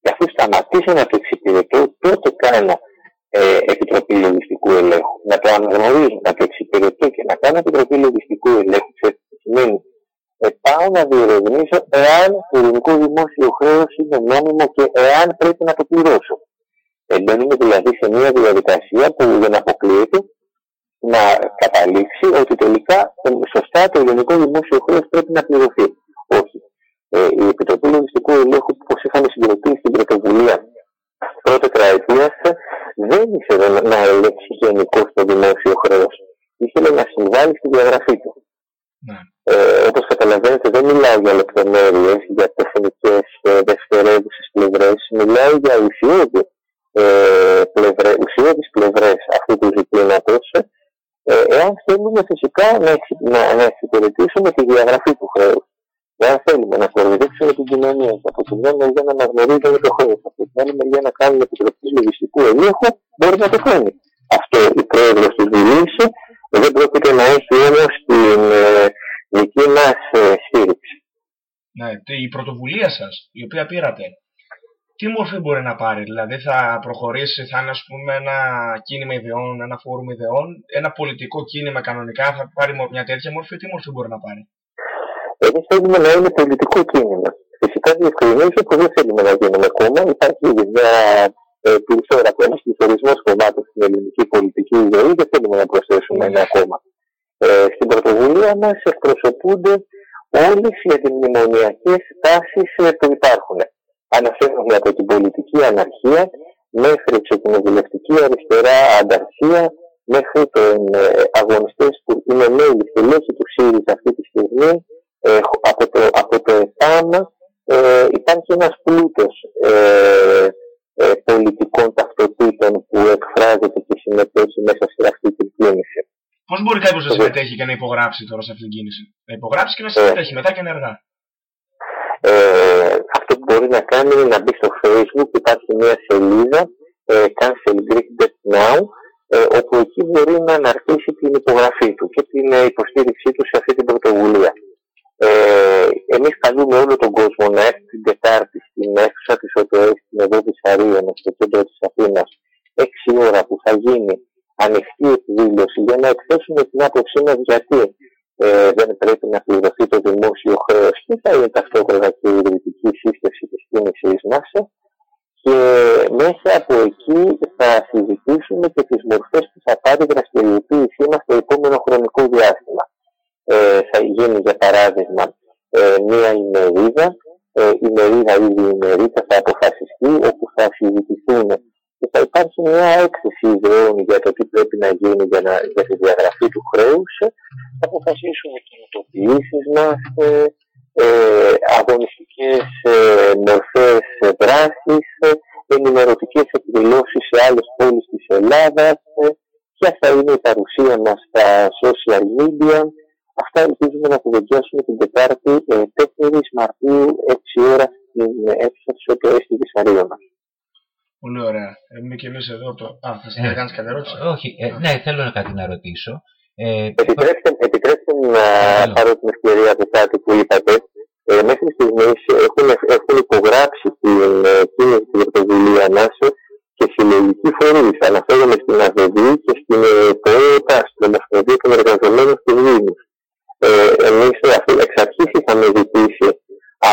Και αφού σταματήσει να το εξυπηρετώ, τότε κάνω ε, επιτροπή λογιστικού ελέγχου. Να το αναγνωρίζω, να το εξυπηρετώ και να κάνω επιτροπή λογιστικού ελέγχου, σημαίνει ε, πάω να διερευνήσω εάν το ελληνικό δημόσιο χρέος είναι νόμιμο και εάν πρέπει να το πληρώσω. Εμπαίνουμε δηλαδή σε μια διαδικασία που δεν αποκλείεται να καταλήξει ότι τελικά σωστά το ελληνικό δημόσιο χρέος πρέπει να πληρωθεί. Όχι. Ε, η Επιτροπή Λογιστικού Ελέγχου, όπως είχαμε συγκροτήσει στην πρωτοβουλία πρώτη τετραετία, δεν ήθελε να ελέγξει γενικώ το δημόσιο χρέος. Ήθελε να συμβάλλει στη διαγραφή του. Ναι. Ε, Όπως καταλαβαίνετε, δεν μιλάω για λεπτομέρειες, για τεχνικές ε, δευτερεύουσες πλευρές. Μιλάω για ουσιώδει ε, πλευρές, πλευρές αυτού του ζητήματος ε, εάν θέλουμε φυσικά να, να, να εξυπηρετήσουμε τη διαγραφή του χρέους. Εάν θέλουμε να κοροϊδέψουμε την κοινωνία και από την μια μεριά να αναγνωρίζουμε το χρέος, από την άλλη μεριά να κάνουμε επιτροπή λογιστικού ελέγχου, μπορεί να το κάνει. Αυτό η πρόεδρος της Βουλής δεν πρόκειται να έχει όμως την ε, δική μας ε, στήριξη. Ναι, η πρωτοβουλία σας, η οποία πήρατε, τι μορφή μπορεί να πάρει, δηλαδή θα προχωρήσει, θα είναι ας πούμε ένα κίνημα ιδεών, ένα φόρουμ ιδεών, ένα πολιτικό κίνημα κανονικά, θα πάρει μια τέτοια μορφή, τι μορφή μπορεί να πάρει; Εμεί θέλουμε να είναι πολιτικό κίνημα. Φυσικά διευκρινίζω που δεν θέλουμε να γίνουμε κόμμα. Υπάρχει μια ε, πληθώρα ακόμα πληθωρισμό κομμάτων στην ελληνική πολιτική ζωή. Δεν θέλουμε να προσθέσουμε ένα κόμμα. Ε, στην πρωτοβουλία μας εκπροσωπούνται όλες οι αντιμνημονιακές τάσεις ε, που υπάρχουν. Αναφέρομαι από την πολιτική αναρχία μέχρι την κοινοβουλευτική αριστερά ανταρσία, μέχρι τον ε, αγωνιστές που είναι μέλη στελέχη του ΣΥΡΙΖΑ αυτή τη στιγμή, ε, από το, από το ΕΤΑΜ ε, υπάρχει ένας πλούτος ε, ε, πολιτικών ταυτοτήτων που εκφράζεται και συμμετέχει μέσα σε αυτή την κίνηση. Πώς μπορεί κάποιος να συμμετέχει και να υπογράψει τώρα σε αυτή την κίνηση, Να υπογράψει και να συμμετέχει μετά και ενεργά. Ε, αυτό που μπορεί να κάνει είναι να μπει στο facebook, υπάρχει μια σελίδα, ε, Cancel Greek Debt Now, ε, όπου εκεί μπορεί να αναρτήσει την υπογραφή του και την υποστήριξή του σε αυτή την πρωτοβουλία. Ε, εμείς καλούμε όλο τον κόσμο να έρθει την Τετάρτη στην αίθουσα της ΟΤΟΕ στην Ευρώπη Σαρίων, στο κέντρο της Αθήνας, 6 ώρα που θα γίνει ανοιχτή εκδήλωση για να εκθέσουμε την άποψή μας γιατί ε, δεν πρέπει να πληρωθεί το δημόσιο χρέος και θα είναι ταυτόχρονα και η ιδρυτική σύσταση της κίνησης μας και μέσα από εκεί θα συζητήσουμε και τις μορφές που θα πάρει η δραστηριοποίησή μας στο επόμενο χρονικό διάστημα. Ε, θα γίνει για παράδειγμα ε, μία ημερίδα, ε, η ημερίδα ήδη ημερίδα θα αποφασιστεί όπου θα συζητηθούν και θα υπάρχει μια έκθεση ιδεών για το τι πρέπει να γίνει για, να, για τη διαγραφή του χρέους. Θα αποφασίσουμε κινητοποιήσεις μας, ε, ε, αγωνιστικές ε, μορφές δράσης, ε, ενημερωτικές εκδηλώσεις σε άλλες πόλεις της Ελλάδας, ε, ποια θα είναι η παρουσία μας στα social media. Αυτά ελπίζουμε να κουβεντιάσουμε την Τετάρτη ε, 4 Μαρτίου 6 ώρα στην αίθουσα τη ΟΤΟΕ στη Βυσσαρία μας. Πολύ ωραία. Είμαι και εμεί εδώ. Το... Α, θα σα ε, κάνει κάτι ερώτηση; Όχι, ε, ναι, θέλω κάτι να ρωτήσω. Ε, επιτρέψτε, επιτρέψτε να πάρω την ευκαιρία από κάτι που είπατε. Ε, μέχρι στιγμής έχουν, έχουν υπογράψει την ε, κίνηση την πρωτοβουλία μα και συλλογικοί φορεί. Αναφέρομαι στην ΑΔΔ και στην ΠΟΕΤΑ, στην Ομοσπονδία των Εργαζομένων του Δήμου. Ε, Εμείς εξ αρχής είχαμε ζητήσει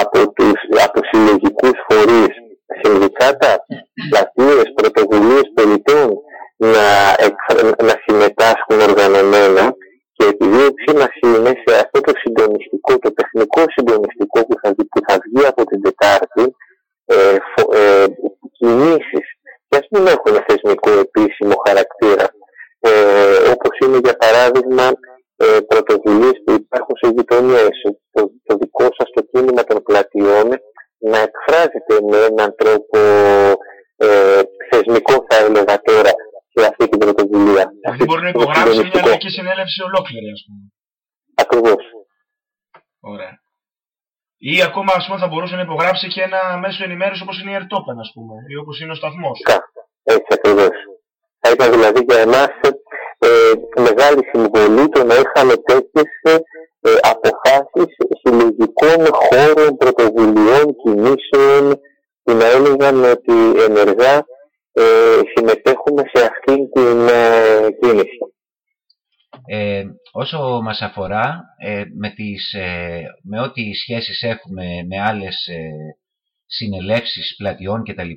από του από συλλογικούς φορείς συνδικάτα, πλατείες, πρωτοβουλίες πολιτών να, να συμμετάσχουν οργανωμένα και η επιδίωξή μας είναι σε αυτό το συντονιστικό, το τεχνικό συντονιστικό που θα, που θα βγει από την Τετάρτη, ε, ε, κινήσεις. Και ας μην έχουν θεσμικό επίσημο χαρακτήρα. Ε, όπως είναι για παράδειγμα ε, πρωτοβουλίες που υπάρχουν σε γειτονιές το, το δικό σας το κίνημα των πλατιών να εκφράζεται με έναν τρόπο ε, θεσμικό θα έλεγα τώρα σε αυτή την πρωτοβουλία. Δηλαδή μπορεί να υπογράψει μια λαϊκή συνέλευση ολόκληρη ας πούμε. Ακριβώς. Ωραία. Ή ακόμα ας πούμε θα μπορούσε να υπογράψει και ένα μέσο ενημέρωση όπως είναι η Ερτόπεν ας πούμε ή όπως είναι ο σταθμός. Έτσι ακριβώς. Θα ήταν δηλαδή για εμάς ε, μεγάλη συμβολή το να είχαμε τέτοιες ε, αποφάσεις συλλογικών χώρων, πρωτοβουλειών, κινήσεων που να έλεγαν ότι ενεργά ε, συμμετέχουμε σε αυτήν την ε, κίνηση. Ε, όσο μας αφορά, ε, με, τις, ε, με ό,τι σχέσεις έχουμε με άλλες συνελεύσεις, πλατιών κτλ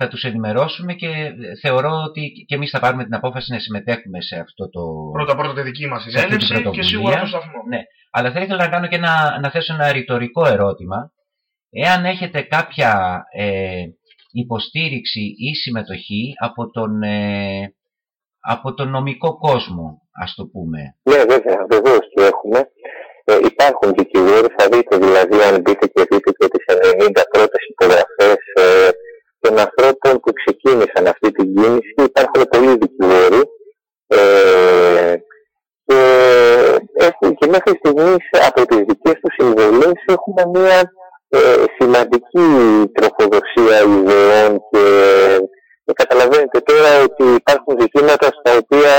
θα τους ενημερώσουμε και θεωρώ ότι και εμείς θα πάρουμε την απόφαση να συμμετέχουμε σε αυτό το... Πρώτα πρώτα τη δική μας συνέλευση και σίγουρα το σταθμό. Ναι. Αλλά θα ήθελα να κάνω και ένα, να θέσω ένα ρητορικό ερώτημα. Εάν έχετε κάποια ε, υποστήριξη ή συμμετοχή από τον, ε, από τον νομικό κόσμο, ας το πούμε. Ναι, βέβαια, βεβαίως και έχουμε. Ε, υπάρχουν δικηγόροι, θα δείτε δηλαδή αν μπείτε και δείτε και τις 90 πρώτες υπογραφές ε, των ανθρώπων που ξεκίνησαν αυτή την κίνηση. Υπάρχουν πολλοί δικηγόροι ε, και, έχουν, και μέχρι στιγμής από τις δικές τους συμβολές έχουμε μια ε, σημαντική τροφοδοσία ιδεών και ε, καταλαβαίνετε τώρα ότι υπάρχουν ζητήματα στα οποία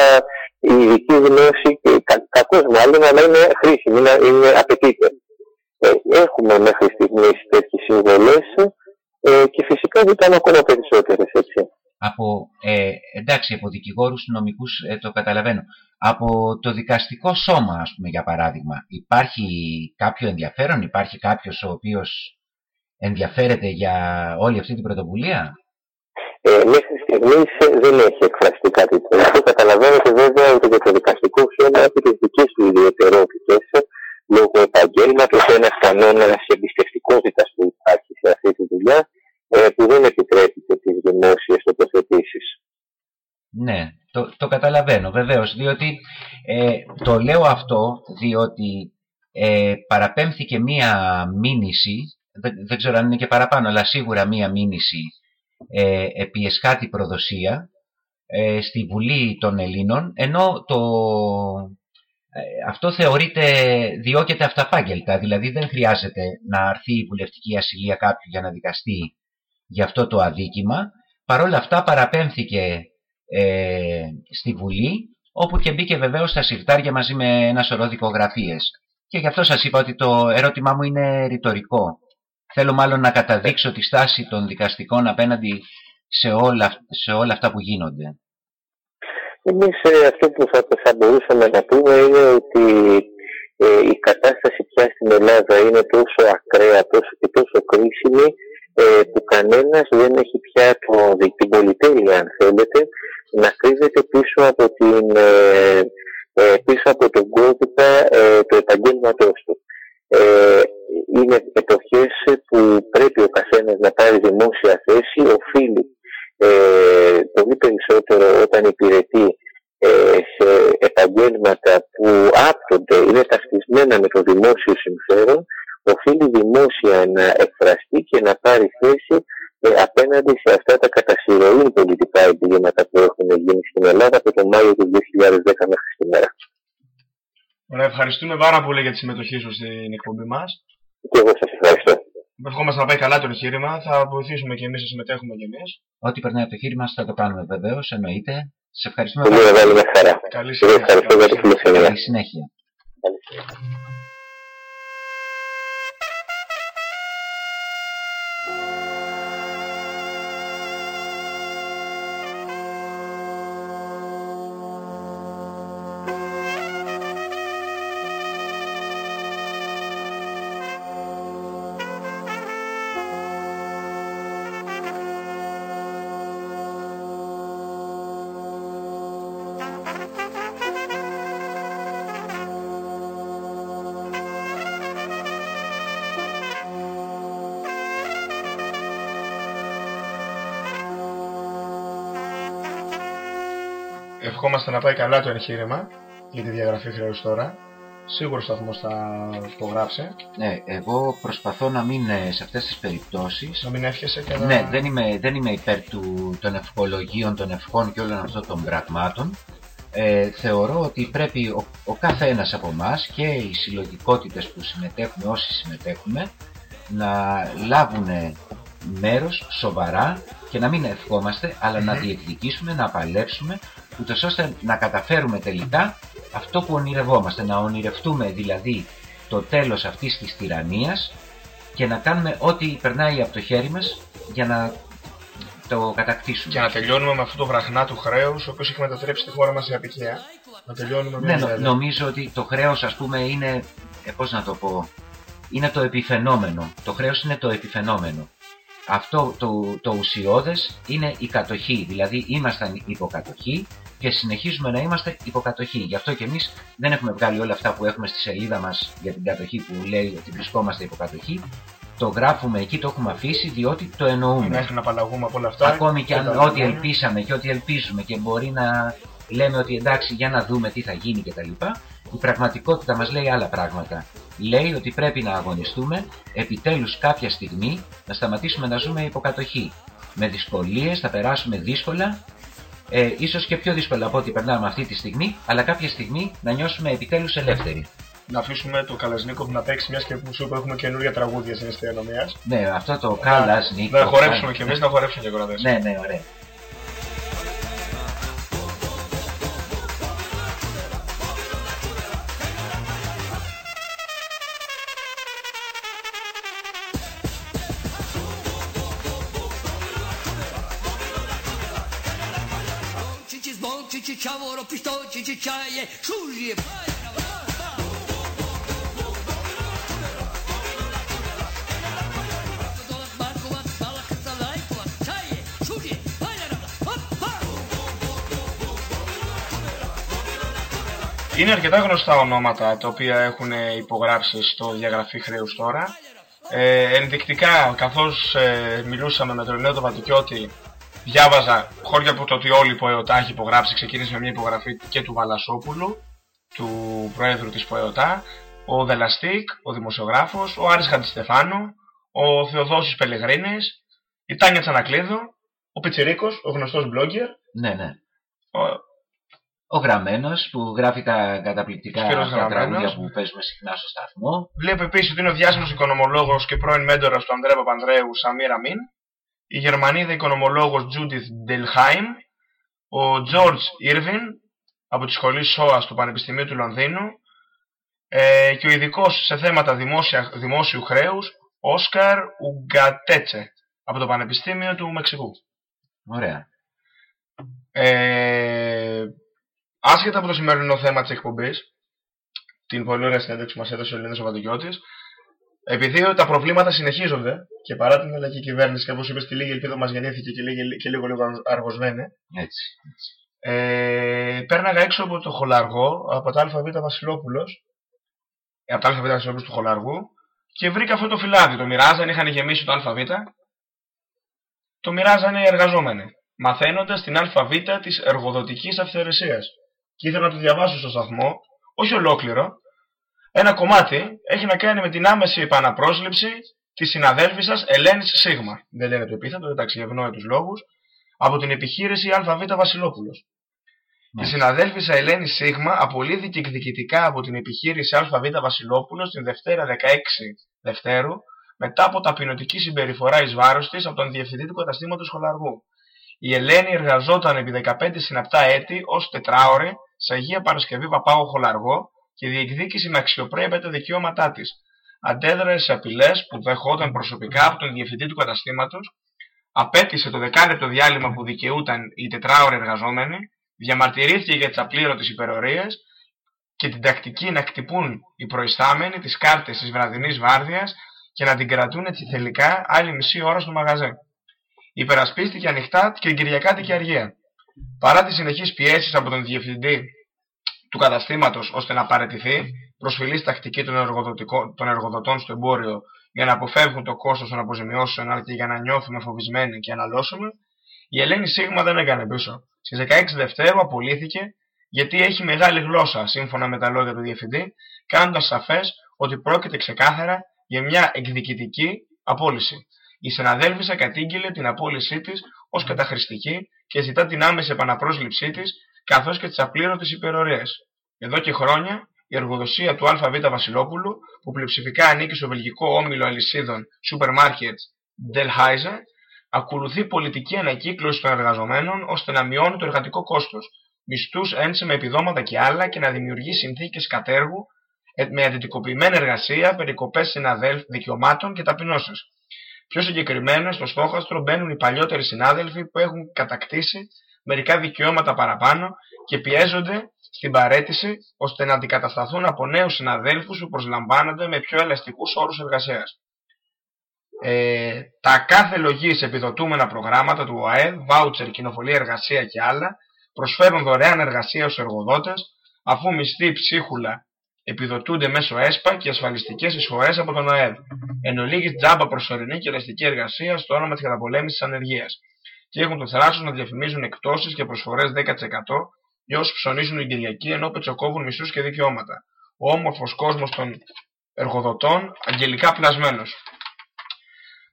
η ειδική γνώση και κα, κακώς μάλλον αλλά είναι χρήσιμη, είναι, είναι απαιτείται. Ε, έχουμε μέχρι στιγμής τέτοιες συμβολές ε, και φυσικά ζητάμε ακόμα περισσότερες έτσι από, ε, εντάξει, από δικηγόρους, νομικούς, ε, το καταλαβαίνω, από το δικαστικό σώμα, ας πούμε, για παράδειγμα, υπάρχει κάποιο ενδιαφέρον, υπάρχει κάποιος ο οποίος ενδιαφέρεται για όλη αυτή την πρωτοβουλία; Ε, μέχρι στιγμής δεν έχει εκφραστεί κάτι τέτοιο. Καταλαβαίνετε βέβαια ότι το δικαστικό σώμα έχει τι δικές του ιδιαιτερότητες λόγω επαγγέλματος. Ένας κανόνας εμπιστευτικότητας που υπάρχει σε αυτή τη δουλειά ε, που δεν επιτρέπει και τις δημόσιες τοποθετήσεις. Ναι, το, το καταλαβαίνω βεβαίως, διότι ε, το λέω αυτό διότι ε, παραπέμφθηκε μία μήνυση, δεν, ξέρω αν είναι και παραπάνω, αλλά σίγουρα μία μήνυση ε, επί εσχάτη προδοσία ε, στη Βουλή των Ελλήνων, ενώ το, ε, αυτό θεωρείται, διώκεται αυταπάγγελτα, δηλαδή δεν χρειάζεται να αρθεί η βουλευτική ασυλία κάποιου για να δικαστεί για αυτό το αδίκημα. Παρ' όλα αυτά παραπέμφθηκε ε, στη Βουλή, όπου και μπήκε βεβαίως στα συρτάρια μαζί με ένα σωρό δικογραφίες. Και γι' αυτό σας είπα ότι το ερώτημά μου είναι ρητορικό. Θέλω μάλλον να καταδείξω τη στάση των δικαστικών απέναντι σε όλα, σε όλα αυτά που γίνονται. Εμείς ε, αυτό που θα, θα μπορούσαμε να πούμε είναι ότι ε, η κατάσταση πια στην Ελλάδα είναι τόσο ακραία τόσο και τόσο κρίσιμη ε, που κανένας δεν έχει πια το, την πολυτέλεια αν θέλετε να κρύβεται πίσω από, την, ε, ε πίσω από τον κώδικα ε, του επαγγέλματός του. Ε, είναι εποχές που πρέπει ο καθένας να πάρει δημόσια θέση, οφείλει ε, πολύ περισσότερο όταν υπηρετεί ε, σε επαγγέλματα που άπτονται, είναι ταυτισμένα με το δημόσιο συμφέρον, οφείλει δημόσια να εκφραστεί και να πάρει θέση ε, απέναντι σε αυτά τα κατασυρωή πολιτικά εγκλήματα που έχουν γίνει στην Ελλάδα από τον Μάιο του 2010 μέχρι σήμερα. Ωραία, ευχαριστούμε πάρα πολύ για τη συμμετοχή σου στην εκπομπή μας. Και εγώ σας ευχαριστώ. Ευχόμαστε να πάει καλά το εγχείρημα. Θα βοηθήσουμε και εμείς να συμμετέχουμε κι εμείς. Ό,τι περνάει από το εγχείρημα θα το κάνουμε βεβαίως, εννοείται. Σε ευχαριστούμε πολύ. Πολύ μεγάλη χαρά. Καλή συνέχεια. Ευχαριστώ για τη φιλοξενία. Καλή συνέχεια. Ευχόμαστε να πάει καλά το εγχείρημα για τη διαγραφή χρέου τώρα. Σίγουρος ο σταθμός θα το γράψει. Ναι, εγώ προσπαθώ να μην σε αυτές τις περιπτώσει. Να μην εύχεσαι και να. Ναι, δεν είμαι, δεν είμαι υπέρ του, των ευχολογίων, των ευχών και όλων αυτών των πραγμάτων. Ε, θεωρώ ότι πρέπει ο, ο κάθε ένας από εμάς και οι συλλογικότητες που συμμετέχουμε όσοι συμμετέχουμε να λάβουν μέρος σοβαρά και να μην ευχόμαστε αλλά να διεκδικήσουμε, να παλέψουμε ούτως ώστε να καταφέρουμε τελικά αυτό που ονειρευόμαστε, να ονειρευτούμε δηλαδή το τέλος αυτής της τυραννίας και να κάνουμε ό,τι περνάει από το χέρι μας για να το κατακτήσουμε. Και να τελειώνουμε με αυτό το βραχνά του χρέους, ο οποίος έχει μετατρέψει τη χώρα μας σε απικία. Να τελειώνουμε με ναι, νομίζω ότι το χρέος ας πούμε είναι, ε, πώς να το πω, είναι το επιφαινόμενο. Το χρέος είναι το επιφαινόμενο. Αυτό το, το ουσιώδες είναι η κατοχή, δηλαδή ήμασταν υποκατοχή και συνεχίζουμε να είμαστε υποκατοχή. Γι' αυτό και εμείς δεν έχουμε βγάλει όλα αυτά που έχουμε στη σελίδα μας για την κατοχή που λέει ότι βρισκόμαστε υποκατοχή. Το γράφουμε εκεί, το έχουμε αφήσει διότι το εννοούμε. Μέχρι να απαλλαγούμε από όλα αυτά. Ακόμη και αν ό,τι ελπίσαμε και ό,τι ελπίζουμε και μπορεί να λέμε ότι εντάξει για να δούμε τι θα γίνει κτλ. Η πραγματικότητα μας λέει άλλα πράγματα. Λέει ότι πρέπει να αγωνιστούμε επιτέλους κάποια στιγμή να σταματήσουμε να ζούμε υποκατοχή. Με δυσκολίες θα περάσουμε δύσκολα ε, ίσως και πιο δύσκολα από ό,τι περνάμε αυτή τη στιγμή, αλλά κάποια στιγμή να νιώσουμε επιτέλους ελεύθεροι. Να αφήσουμε το Καλασνίκοφ να παίξει μιας και που που έχουμε καινούργια τραγούδια στην αστυνομία. Ναι, αυτό το Καλασνίκοφ. Να χορέψουμε κι εμείς, να χορέψουμε και κοραδέ. Ναι, ναι, ωραία. Είναι αρκετά γνωστά ονόματα τα οποία έχουν υπογράψει στο διαγραφή χρέους τώρα. Ε, ενδεικτικά, καθώς ε, μιλούσαμε με τον Λεωνίδα Βατικιώτη διάβαζα χώρια από το ότι όλοι που ΕΟΤΑ έχει υπογράψει, ξεκίνησε με μια υπογραφή και του Βαλασόπουλου, του πρόεδρου της ΠΟΕΟΤΑ, ο Δελαστίκ, ο δημοσιογράφος, ο Άρης Χαντιστεφάνου, ο Θεοδόσης Πελεγρίνης, η Τάνια Τσανακλείδου, ο Πιτσιρίκος, ο γνωστός blogger. Ναι, ναι. Ο, ο Γραμμένος που γράφει τα καταπληκτικά τραγούδια που παίζουμε συχνά στο σταθμό. Βλέπω επίσης ότι είναι ο διάσημος οικονομολόγος και πρώην μέντορας του Ανδρέα Παπανδρέου Σαμίρα Μίν, η Γερμανίδα οικονομολόγος Judith Delheim, ο George Irvin από τη σχολή ΣΟΑ του Πανεπιστημίου του Λονδίνου ε, και ο ειδικός σε θέματα δημόσια, δημόσιου χρέους Όσκαρ Ουγκατέτσε από το Πανεπιστήμιο του Μεξικού. Ωραία. Ε, άσχετα από το σημερινό θέμα της εκπομπής, την πολύ ωραία συνέντευξη που μας έδωσε ο Ελληνικός Βατικιώτης, επειδή τα προβλήματα συνεχίζονται και παρά την αλλαγή κυβέρνηση και όπως είπες, στη λίγη ελπίδα μας γεννήθηκε και, λίγο, και λίγο, λίγο αργοσμένη. Έτσι. έτσι. Ε, πέρναγα έξω από το χολαργό, από το ΑΒ Βασιλόπουλος, ε, από το ΑΒ Βασιλόπουλος του χολαργού, και βρήκα αυτό το φυλάδι. Το μοιράζανε, είχαν γεμίσει το ΑΒ. Το μοιράζανε οι εργαζόμενοι, μαθαίνοντας την ΑΒ της εργοδοτικής αυθαιρεσίας. Και ήθελα να το διαβάσω στο σταθμό, όχι ολόκληρο, ένα κομμάτι έχει να κάνει με την άμεση επαναπρόσληψη της συναδέλφης σας Ελένης Σίγμα. Δεν λένε το επίθετο, εντάξει, για ευνόητους λόγους, από την επιχείρηση ΑΒ Βασιλόπουλος. Η συναδέλφισσα Ελένη Σίγμα απολύθηκε εκδικητικά από την επιχείρηση ΑΒ Βασιλόπουλος την Δευτέρα 16 Δευτέρου μετά από ταπεινωτική συμπεριφορά εις βάρος της από τον διευθυντή του καταστήματος Χολαργού. Η Ελένη εργαζόταν επί 15 συναπτά έτη ως τετράωρη σε Αγία Παρασκευή Παπάου Χολαργό και διεκδίκησε με αξιοπρέπεια τα δικαιώματά της. Αντέδρασε σε απειλές που δεχόταν προσωπικά από τον διευθυντή του καταστήματος, απέτησε το δεκάλεπτο διάλειμμα που δικαιούταν οι τετράωροι εργαζόμενοι, διαμαρτυρήθηκε για τις απλήρωτες υπερορίες και την τακτική να κτυπούν οι προϊστάμενοι τις κάρτες της βραδινής βάρδιας και να την κρατούν έτσι θελικά άλλη μισή ώρα στο μαγαζέ. Υπερασπίστηκε ανοιχτά και την Κυριακάτικη αργία. Παρά τις συνεχείς πιέσεις από τον διευθυντή του καταστήματος ώστε να παραιτηθεί, προσφυλή τακτική των, των εργοδοτών στο εμπόριο για να αποφεύγουν το κόστος των αποζημιώσεων αλλά και για να νιώθουμε φοβισμένοι και αναλώσουμε, η Ελένη Σίγμα δεν έκανε πίσω. Στις 16 Δευτέρου απολύθηκε γιατί έχει μεγάλη γλώσσα, σύμφωνα με τα λόγια του διευθυντή, κάνοντας σαφές ότι πρόκειται ξεκάθαρα για μια εκδικητική απόλυση. Η συναδέλφισσα κατήγγειλε την απόλυσή της ως καταχρηστική και ζητά την άμεση επαναπρόσληψή της καθώς και τις απλήρωτες υπερορίες. Εδώ και χρόνια η εργοδοσία του ΑΒ Βασιλόπουλου, που πλειοψηφικά ανήκει στο βελγικό όμιλο αλυσίδων Supermarket Delhaize, ακολουθεί πολιτική ανακύκλωση των εργαζομένων ώστε να μειώνει το εργατικό κόστος, μισθούς ένσημα επιδόματα και άλλα και να δημιουργεί συνθήκες κατέργου ε, με αντιτικοποιημένη εργασία, περικοπές συναδέλφ, δικαιωμάτων και ταπεινώσεις. Πιο συγκεκριμένα, στο στόχαστρο μπαίνουν οι παλιότεροι συνάδελφοι που έχουν κατακτήσει μερικά δικαιώματα παραπάνω και πιέζονται στην παρέτηση ώστε να αντικατασταθούν από νέους συναδέλφους που προσλαμβάνονται με πιο ελαστικούς όρους εργασίας. Ε, τα κάθε λογής επιδοτούμενα προγράμματα του ΟΑΕΔ, βάουτσερ, κοινοβολία εργασία και άλλα προσφέρουν δωρεάν εργασία στους εργοδότες αφού μισθοί ψίχουλα επιδοτούνται μέσω ΕΣΠΑ και ασφαλιστικές εισφορές από τον ΟΑΕΔ. Εν ολίγης τζάμπα προσωρινή και ελαστική εργασία στο όνομα της καταπολέμησης ανεργίας και έχουν το θράσος να διαφημίζουν εκτόσεις και προσφορές 10% για όσους ψωνίζουν την Κυριακή ενώ πετσοκόβουν μισούς και δικαιώματα. Ο όμορφος κόσμος των εργοδοτών αγγελικά πλασμένος.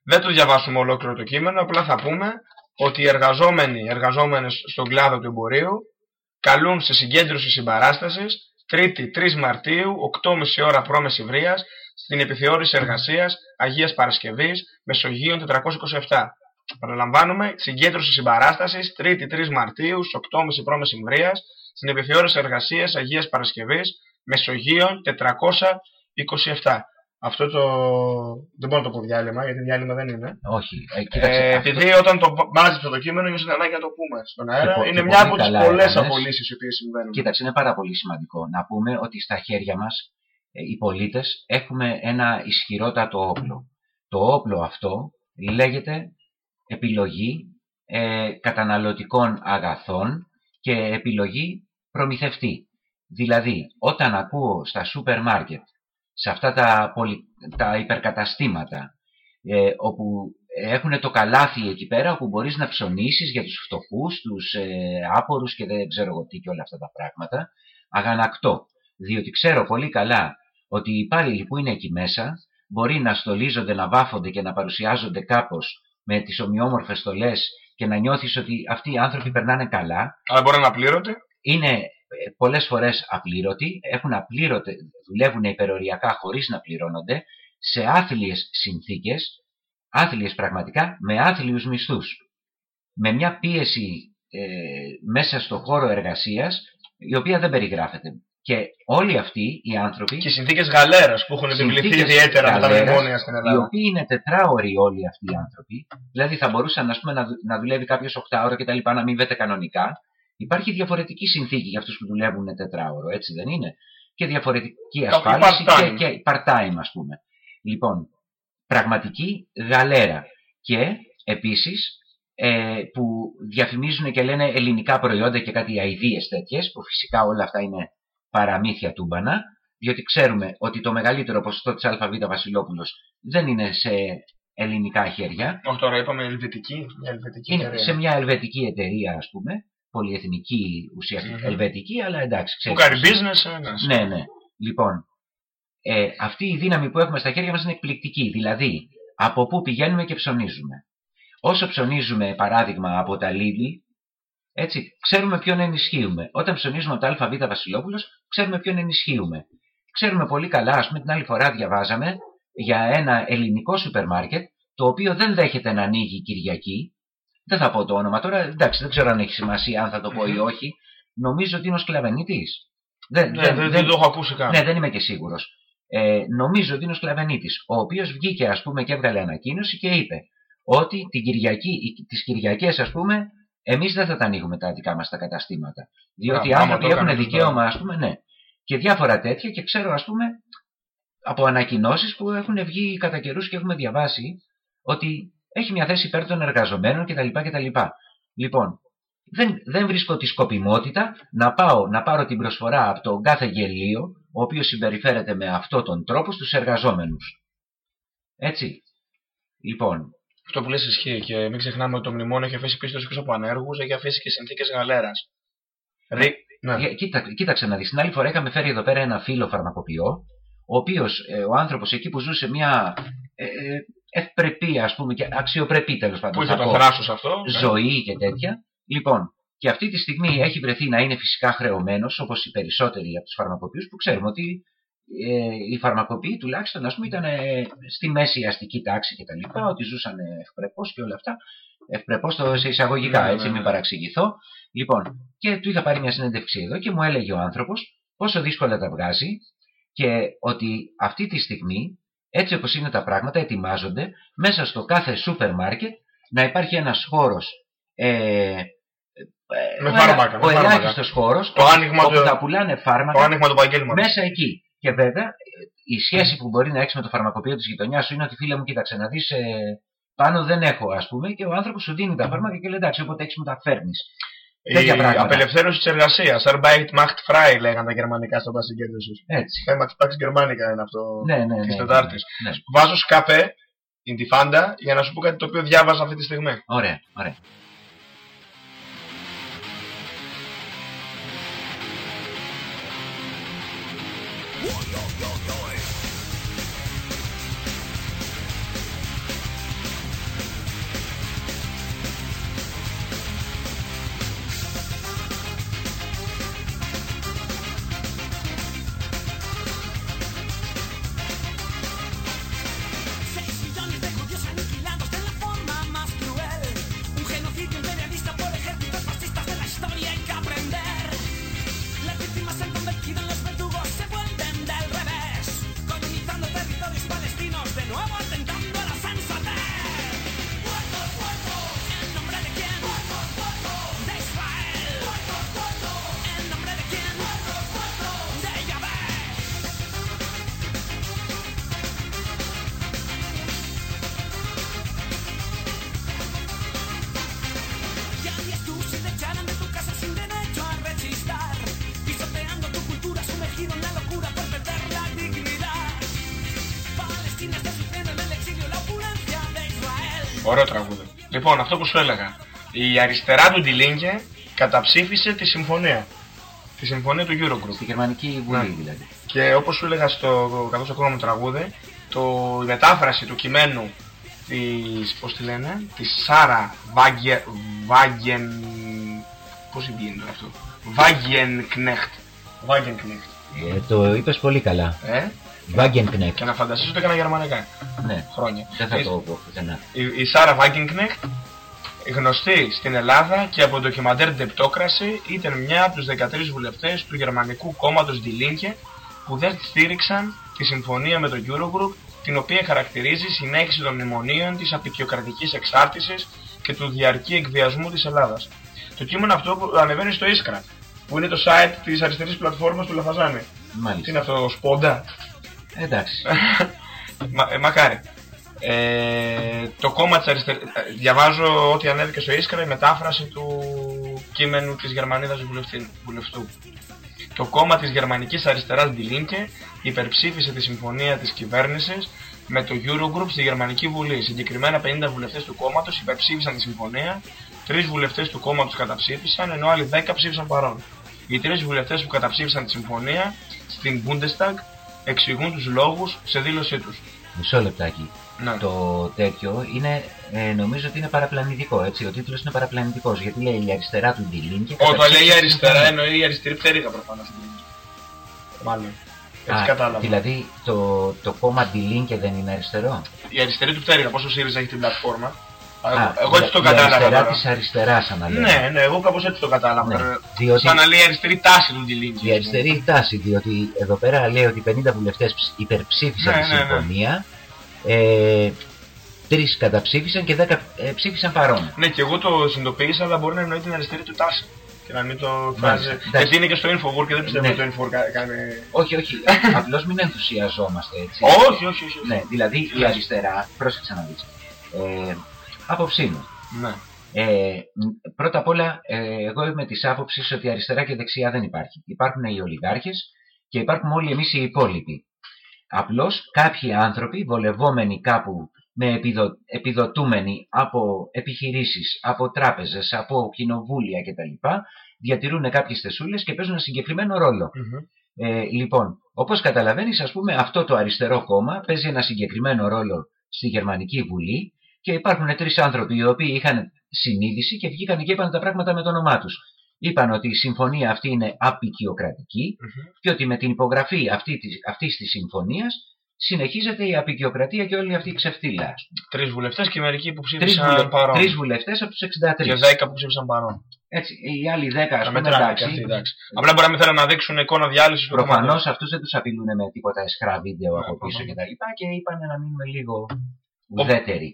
Δεν το διαβάσουμε ολόκληρο το κείμενο, απλά θα πούμε ότι οι εργαζόμενοι, οι εργαζόμενες στον κλάδο του εμπορίου καλούν σε συγκέντρωση συμπαράστασης 3η 3 Μαρτίου, 8.30 ώρα π.μ. στην επιθεώρηση εργασίας Αγίας Παρασκευής, Μεσογείων 427. Παραλαμβάνουμε συγκέντρωση συμπαράστασης 3η 3 Μαρτίου στις 8.30 π.μ. στην επιθεώρηση εργασίας Αγίας Παρασκευής Μεσογείων 427. Αυτό το. Δεν μπορώ να το πω διάλειμμα, γιατί διάλειμμα δεν είναι. Όχι. Ε, ε, επειδή όταν το μάζεψε το κείμενο, νιώσε ανάγκη να το πούμε στον αέρα. Λοιπόν, είναι μια από τις πολλές απολύσεις οι οποίες συμβαίνουν. Κοίταξε, είναι πάρα πολύ σημαντικό να πούμε ότι στα χέρια μας ε, οι πολίτες έχουμε ένα ισχυρότατο όπλο. Το όπλο αυτό λέγεται επιλογή ε, καταναλωτικών αγαθών και επιλογή προμηθευτή. Δηλαδή, όταν ακούω στα σούπερ μάρκετ, σε αυτά τα, πολυ... τα υπερκαταστήματα, ε, όπου έχουν το καλάθι εκεί πέρα όπου μπορείς να ψωνίσεις για τους φτωχούς, τους ε, άπορους και δεν ξέρω εγώ τι και όλα αυτά τα πράγματα. Αγανακτό. Διότι ξέρω πολύ καλά ότι οι υπάλληλοι που είναι εκεί μέσα μπορεί να στολίζονται, να βάφονται και να παρουσιάζονται κάπως με τις ομοιόμορφες στολές και να νιώθεις ότι αυτοί οι άνθρωποι περνάνε καλά. Αλλά μπορεί να πλήρωτε. Είναι ε, πολλές φορές απλήρωτοι, έχουν απλήρωτε, δουλεύουν υπεροριακά χωρίς να πληρώνονται, σε άθλιες συνθήκες, άθλιες πραγματικά, με άθλιους μισθούς. Με μια πίεση ε, μέσα στο χώρο εργασίας, η οποία δεν περιγράφεται. Και όλοι αυτοί οι άνθρωποι. Και οι συνθήκες γαλέρας που έχουν επιβληθεί ιδιαίτερα με τα μνημόνια στην Ελλάδα. Οι οποίοι είναι τετράωροι όλοι αυτοί οι άνθρωποι. Δηλαδή θα μπορούσαν ας πούμε, να, να δουλεύει κάποιος 8 ώρα και τα λοιπά, να αμείβεται κανονικά. Υπάρχει διαφορετική συνθήκη για αυτούς που δουλεύουν τετράωρο, έτσι δεν είναι; Και διαφορετική ασφάλιση και, και part-time, ας πούμε. Λοιπόν, πραγματική γαλέρα. Και επίσης ε, που διαφημίζουν και λένε ελληνικά προϊόντα και κάτι αειδίες τέτοιες, που φυσικά όλα αυτά είναι παραμύθια τούμπανα, διότι ξέρουμε ότι το μεγαλύτερο ποσοστό της ΑΒ Βασιλόπουλος δεν είναι σε ελληνικά χέρια. Όχι τώρα είπαμε ελβετική, μια ελβετική είναι εταιρεία. σε μια ελβετική εταιρεία ας πούμε, πολυεθνική ουσιαστικά, mm-hmm. ελβετική, αλλά εντάξει. Ξέρεις, που κάνει business, Ναι, ναι. Λοιπόν, ε, αυτή η δύναμη που έχουμε στα χέρια μας είναι εκπληκτική. Δηλαδή, από πού πηγαίνουμε και ψωνίζουμε. Όσο ψωνίζουμε, παράδειγμα, από τα Lidl, έτσι, ξέρουμε ποιον ενισχύουμε. Όταν ψωνίζουμε από το ΑΒ Βασιλόπουλος, ξέρουμε ποιον ενισχύουμε. Ξέρουμε πολύ καλά, ας πούμε, την άλλη φορά διαβάζαμε για ένα ελληνικό σούπερ μάρκετ, το οποίο δεν δέχεται να ανοίγει Κυριακή. Δεν θα πω το όνομα τώρα, εντάξει, δεν ξέρω αν έχει σημασία, αν θα το πω ή όχι. Νομίζω ότι είναι ο σκλαβενίτης. Δεν, ναι, δεν, δεν, το έχω ακούσει καν. Ναι, δεν είμαι και σίγουρος. Ε, νομίζω ότι είναι ο σκλαβενίτης, ο οποίος βγήκε, ας πούμε, και έβγαλε ανακοίνωση και είπε ότι την Κυριακή, τις Κυριακές ας πούμε εμείς δεν θα τα ανοίγουμε τα δικά μας τα καταστήματα. Διότι οι άνθρωποι έχουν δικαίωμα, ας πούμε, ναι. Και διάφορα τέτοια και ξέρω, ας πούμε, από ανακοινώσεις που έχουν βγει κατά καιρούς και έχουμε διαβάσει ότι έχει μια θέση υπέρ των εργαζομένων κτλ. κτλ. Λοιπόν, δεν, δεν βρίσκω τη σκοπιμότητα να πάω να πάρω την προσφορά από τον κάθε γελίο, ο οποίος συμπεριφέρεται με αυτόν τον τρόπο στους εργαζόμενους. Έτσι. Λοιπόν, αυτό που λες ισχύει και μην ξεχνάμε ότι το μνημόνιο έχει αφήσει πίσω εκτό από ανέργους, έχει αφήσει και συνθήκες γαλέρας. Δηλαδή, ναι. Κοίτα, κοίταξε να δεις. Την άλλη φορά είχαμε φέρει εδώ πέρα ένα φίλο φαρμακοποιό, ο οποίος ε, ο άνθρωπος εκεί που ζούσε μια ε, ε ευπρεπή, ας πούμε, και αξιοπρεπή τέλος πάντων. Πού είχε το θράσος αυτό. Ναι. Ζωή και τέτοια. Λοιπόν, και αυτή τη στιγμή έχει βρεθεί να είναι φυσικά χρεωμένος, όπως οι περισσότεροι από τους φαρμακοποιούς, που ξέρουμε ότι ε, οι φαρμακοποιοί τουλάχιστον ας πούμε ήταν στη μέση αστική τάξη και τα λοιπά, ότι ζούσαν ευπρεπώς και όλα αυτά. Ευπρεπώς το σε εισαγωγικά, ναι, έτσι, ναι, μην ναι. παραξηγηθώ. Λοιπόν, και του είχα πάρει μια συνέντευξη εδώ και μου έλεγε ο άνθρωπος πόσο δύσκολα τα βγάζει και ότι αυτή τη στιγμή, έτσι όπως είναι τα πράγματα, ετοιμάζονται μέσα στο κάθε σούπερ μάρκετ να υπάρχει ένας χώρος ε, με φάρμακα, ο ελάχιστος χώρος όπου θα πουλάνε φάρμακα μέσα εκεί. Και βέβαια, η σχέση που μπορεί να έχεις με το φαρμακοποιό της γειτονιάς σου είναι ότι φίλε μου, κοίταξε να δεις, ε, πάνω δεν έχω, ας πούμε, και ο άνθρωπος σου δίνει τα φάρμακα και λέει εντάξει, όποτε έχεις μου τα φέρνεις. Η απελευθέρωση της εργασίας. Arbeit macht frei, λέγανε τα γερμανικά στο Βασιλείο Έτσι. Θέμα της πάξη γερμανικά είναι αυτό. Ναι, ναι, ναι. Τη Τετάρτης. Ναι, ναι. Βάζω σκαφέ, την τυφάντα, για να σου πω κάτι το οποίο διάβαζα αυτή τη στιγμή. Ωραία, ωραία. Ωραίο τραγούδι. Λοιπόν, αυτό που σου έλεγα. Η αριστερά του Ντιλίνκε καταψήφισε τη συμφωνία. Τη συμφωνία του Eurogroup. Στη γερμανική βουλή ναι. δηλαδή. Και όπως σου έλεγα στο καθώς ακούγαμε τραγούδι, το, η μετάφραση του κειμένου της, πώς τη λένε, της Σάρα Βάγγεν, πώς είναι τώρα αυτό, Βάγγενκνέχτ. Βάγγενκνέχτ. Ε, το είπες πολύ καλά. Ε; Βάγγενκνέχτ. Και να φανταστείς ότι έκανα γερμανικά. Ναι. Χρόνια. Δεν θα το πω πουθενά. Η, η Σάρα Βάγγενκνέχτ γνωστή στην Ελλάδα και από το ντοκιμαντέρ Ντεπτόκραση ήταν μια από τους 13 βουλευτές του γερμανικού κόμματος Die που δεν στήριξαν τη συμφωνία με το Eurogroup την οποία χαρακτηρίζει συνέχιση των μνημονίων της απεικιοκρατικής εξάρτησης και του διαρκή εκβιασμού της Ελλάδας. Το κείμενο αυτό ανεβαίνει στο Iskra, που είναι το site της αριστερής πλατφόρμας του Λαφαζάνη. Μάλιστα. Τι είναι αυτό, σπόντα; Εντάξει. Μα, ε, μακάρι. Ε, το κόμμα της αριστερής... Ε, διαβάζω ότι ανέβηκε στο Iskra η μετάφραση του κείμενου της Γερμανίδας βουλευτού. Το κόμμα της γερμανικής αριστεράς Die υπερψήφισε τη συμφωνία της κυβέρνησης με το Eurogroup στη Γερμανική Βουλή. Συγκεκριμένα 50 βουλευτές του κόμματος υπερψήφισαν τη συμφωνία, 3 βουλευτές του κόμματος καταψήφισαν, ενώ άλλοι 10 ψήφισαν παρόν. Οι 3 βουλευτές που καταψήφισαν τη συμφωνία στην Bundestag εξηγούν τους λόγους σε δήλωσή τους. Μισό λεπτάκι. Ναι. Το τέτοιο είναι, ε, νομίζω ότι είναι παραπλανητικό, έτσι. Ο τίτλος είναι παραπλανητικός, γιατί λέει η αριστερά του Ντιλίν και Όταν λέει αριστερά εννοεί η αριστερή πτέρυγα προφανώς. Μάλλον. Έτσι Α, κατάλαβα. Δηλαδή το, το κόμμα και δεν είναι αριστερό; Η αριστερή του πτέρυγα, πόσο ΣΥΡΙΖΑ έχει την πλατφόρμα. Α, εγώ έτσι το η κατάλαβα. αριστερά τώρα. της αριστεράς αναλέει. Ναι, ναι, εγώ κάπως έτσι το κατάλαβα. Ναι, τώρα. διότι- Σαν να λέει η αριστερή τάση του Ντιλίνκη. Η αριστερή τάση, διότι εδώ πέρα λέει ότι 50 βουλευτές ψ- υπερψήφισαν Ναι, τη ναι, ναι. συμφωνία, ε, τρεις καταψήφισαν και 10 ε, ψήφισαν παρόν. Ναι, και εγώ το συνειδητοποίησα, αλλά μπορεί να εννοεί την αριστερή του τάση. Και να μην το Μάλιστα, φάζει. εντάξει. Γιατί είναι και στο Infowar και δεν πιστεύω Ναι. ότι το Infowar κα- κάνει. Όχι, όχι, (laughs) απλώς μην ενθουσιαζόμαστε έτσι. όχι, όχι, όχι. όχι. Ναι, δηλαδή η αριστερά, πρόσεξε να δεις, ε, άποψή μου. Ναι. Ε, μ, πρώτα απ' όλα, ε, εγώ είμαι της άποψης ότι αριστερά και δεξιά δεν υπάρχει. Υπάρχουν οι ολιγάρχες και υπάρχουν όλοι εμείς οι υπόλοιποι. Απλώς κάποιοι άνθρωποι βολευόμενοι κάπου με επιδο, επιδοτούμενοι από επιχειρήσεις, από τράπεζες, από κοινοβούλια κτλ. διατηρούν κάποιες θεσούλες και παίζουν ένα συγκεκριμένο ρόλο. Μμμ. Ε, λοιπόν, όπως καταλαβαίνεις, ας πούμε, αυτό το αριστερό κόμμα παίζει ένα συγκεκριμένο ρόλο στη Γερμανική Βουλή και υπάρχουν τρεις άνθρωποι οι οποίοι είχαν συνείδηση και βγήκαν και είπαν τα πράγματα με το όνομά τους. Είπαν ότι η συμφωνία αυτή είναι απεικιοκρατική Μμμ. και ότι με την υπογραφή αυτή της, αυτής της συμφωνίας συνεχίζεται η απεικιοκρατία και όλη αυτή η ξεφτύλα. ας πούμε. Τρεις βουλευτές και μερικοί που Τρεις, ψήφισαν βουλε... παρόν. τρεις βουλευτές από τους 63. Και δέκα που ψήφισαν παρόν. Έτσι, οι άλλοι 10 ας Τα πούμε μετράνε εντάξει. και αυτοί, εντάξει. Απλά μπορεί να μην θέλουν να δείξουν εικόνα διάλυσης του Προφανώς κόμματος. αυτούς δεν τους απειλούν με τίποτα εσχρά βίντεο Ναι, από πίσω προφανώς. κτλ. Και, και είπαν να μείνουμε λίγο ουδέτεροι.